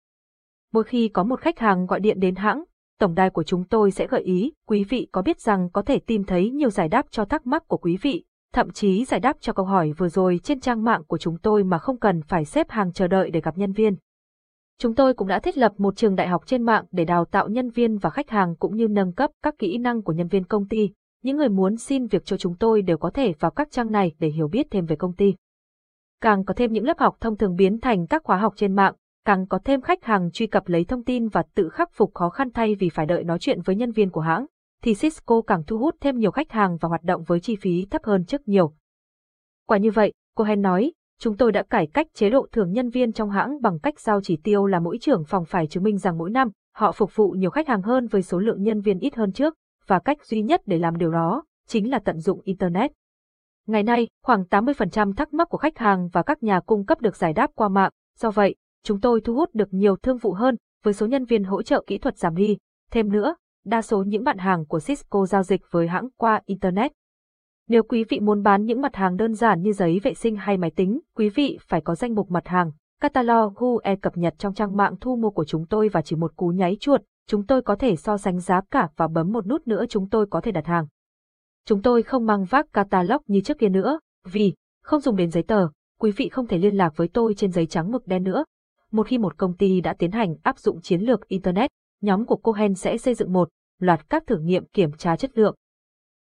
Mỗi khi có một khách hàng gọi điện đến hãng, tổng đài của chúng tôi sẽ gợi ý, quý vị có biết rằng có thể tìm thấy nhiều giải đáp cho thắc mắc của quý vị, thậm chí giải đáp cho câu hỏi vừa rồi trên trang mạng của chúng tôi mà không cần phải xếp hàng chờ đợi để gặp nhân viên. Chúng tôi cũng đã thiết lập một trường đại học trên mạng để đào tạo nhân viên và khách hàng cũng như nâng cấp các kỹ năng của nhân viên công ty. Những người muốn xin việc cho chúng tôi đều có thể vào các trang này để hiểu biết thêm về công ty. Càng có thêm những lớp học thông thường biến thành các khóa học trên mạng, càng có thêm khách hàng truy cập lấy thông tin và tự khắc phục khó khăn thay vì phải đợi nói chuyện với nhân viên của hãng, thì Cisco càng thu hút thêm nhiều khách hàng và hoạt động với chi phí thấp hơn trước nhiều. Quả như vậy, Cohen nói, chúng tôi đã cải cách chế độ thưởng nhân viên trong hãng bằng cách giao chỉ tiêu là mỗi trưởng phòng phải chứng minh rằng mỗi năm họ phục vụ nhiều khách hàng hơn với số lượng nhân viên ít hơn trước, và cách duy nhất để làm điều đó chính là tận dụng Internet. Ngày nay, khoảng 80% thắc mắc của khách hàng và các nhà cung cấp được giải đáp qua mạng, do vậy, chúng tôi thu hút được nhiều thương vụ hơn với số nhân viên hỗ trợ kỹ thuật giảm đi. Thêm nữa, đa số những bạn hàng của Cisco giao dịch với hãng qua Internet. Nếu quý vị muốn bán những mặt hàng đơn giản như giấy vệ sinh hay máy tính, quý vị phải có danh mục mặt hàng, catalog GUE cập nhật trong trang mạng thu mua của chúng tôi và chỉ một cú nháy chuột, chúng tôi có thể so sánh giá cả và bấm một nút nữa chúng tôi có thể đặt hàng. Chúng tôi không mang vác catalog như trước kia nữa, vì không dùng đến giấy tờ, quý vị không thể liên lạc với tôi trên giấy trắng mực đen nữa, một khi một công ty đã tiến hành áp dụng chiến lược Internet, nhóm của Cohen sẽ xây dựng một loạt các thử nghiệm kiểm tra chất lượng.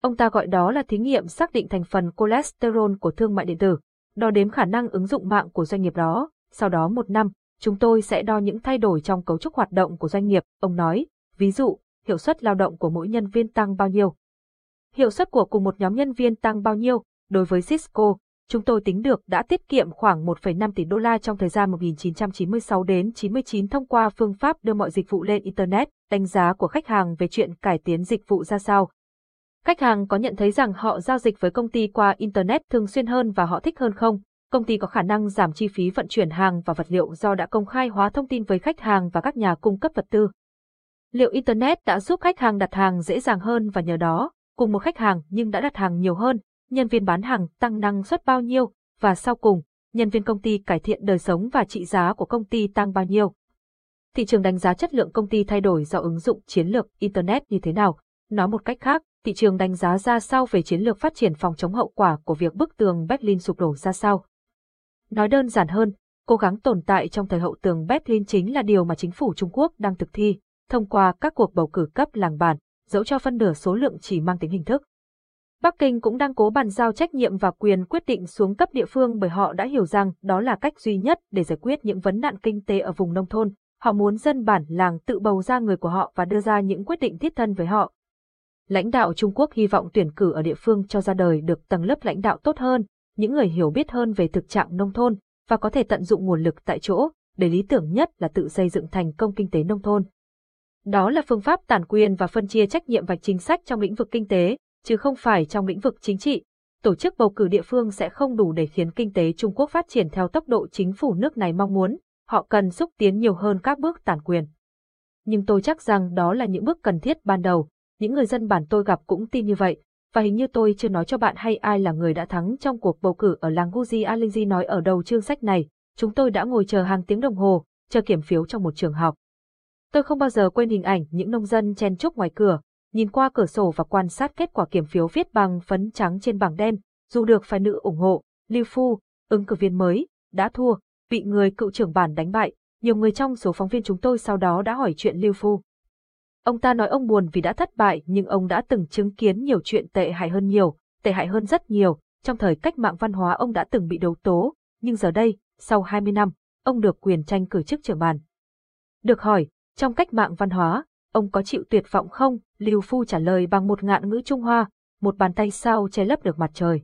Ông ta gọi đó là thí nghiệm xác định thành phần cholesterol của thương mại điện tử, đo đếm khả năng ứng dụng mạng của doanh nghiệp đó. Sau đó một năm, chúng tôi sẽ đo những thay đổi trong cấu trúc hoạt động của doanh nghiệp, ông nói. Ví dụ, hiệu suất lao động của mỗi nhân viên tăng bao nhiêu. Hiệu suất của cùng một nhóm nhân viên tăng bao nhiêu, đối với Cisco, chúng tôi tính được đã tiết kiệm khoảng 1,5 tỷ đô la trong thời gian 1996 đến 99 thông qua phương pháp đưa mọi dịch vụ lên Internet, đánh giá của khách hàng về chuyện cải tiến dịch vụ ra sao. Khách hàng có nhận thấy rằng họ giao dịch với công ty qua Internet thường xuyên hơn và họ thích hơn không? Công ty có khả năng giảm chi phí vận chuyển hàng và vật liệu do đã công khai hóa thông tin với khách hàng và các nhà cung cấp vật tư. Liệu Internet đã giúp khách hàng đặt hàng dễ dàng hơn và nhờ đó, cùng một khách hàng nhưng đã đặt hàng nhiều hơn, nhân viên bán hàng tăng năng suất bao nhiêu, và sau cùng, nhân viên công ty cải thiện đời sống và trị giá của công ty tăng bao nhiêu. Thị trường đánh giá chất lượng công ty thay đổi do ứng dụng chiến lược Internet như thế nào. Nói một cách khác, thị trường đánh giá ra sao về chiến lược phát triển phòng chống hậu quả của việc bức tường Berlin sụp đổ ra sao. Nói đơn giản hơn, cố gắng tồn tại trong thời hậu tường Berlin chính là điều mà chính phủ Trung Quốc đang thực thi, thông qua các cuộc bầu cử cấp làng bản, dẫu cho phân nửa số lượng chỉ mang tính hình thức. Bắc Kinh cũng đang cố bàn giao trách nhiệm và quyền quyết định xuống cấp địa phương bởi họ đã hiểu rằng đó là cách duy nhất để giải quyết những vấn nạn kinh tế ở vùng nông thôn. Họ muốn dân bản làng tự bầu ra người của họ và đưa ra những quyết định thiết thân với họ. Lãnh đạo Trung Quốc hy vọng tuyển cử ở địa phương cho ra đời được tầng lớp lãnh đạo tốt hơn, những người hiểu biết hơn về thực trạng nông thôn và có thể tận dụng nguồn lực tại chỗ, để lý tưởng nhất là tự xây dựng thành công kinh tế nông thôn. Đó là phương pháp tản quyền và phân chia trách nhiệm và chính sách trong lĩnh vực kinh tế, chứ không phải trong lĩnh vực chính trị. Tổ chức bầu cử địa phương sẽ không đủ để khiến kinh tế Trung Quốc phát triển theo tốc độ chính phủ nước này mong muốn, họ cần xúc tiến nhiều hơn các bước tản quyền. Nhưng tôi chắc rằng đó là những bước cần thiết ban đầu, những người dân bản tôi gặp cũng tin như vậy, và hình như tôi chưa nói cho bạn hay ai là người đã thắng trong cuộc bầu cử ở làng Guji Alinji nói ở đầu chương sách này, chúng tôi đã ngồi chờ hàng tiếng đồng hồ, chờ kiểm phiếu trong một trường học. Tôi không bao giờ quên hình ảnh những nông dân chen chúc ngoài cửa, nhìn qua cửa sổ và quan sát kết quả kiểm phiếu viết bằng phấn trắng trên bảng đen, dù được phái nữ ủng hộ, Lưu Phu, ứng cử viên mới, đã thua, bị người cựu trưởng bản đánh bại, nhiều người trong số phóng viên chúng tôi sau đó đã hỏi chuyện Lưu Phu. Ông ta nói ông buồn vì đã thất bại nhưng ông đã từng chứng kiến nhiều chuyện tệ hại hơn nhiều, tệ hại hơn rất nhiều, trong thời cách mạng văn hóa ông đã từng bị đấu tố, nhưng giờ đây, sau 20 năm, ông được quyền tranh cử chức trưởng bàn. Được hỏi, trong cách mạng văn hóa, ông có chịu tuyệt vọng không? Lưu Phu trả lời bằng một ngạn ngữ Trung Hoa, một bàn tay sao che lấp được mặt trời.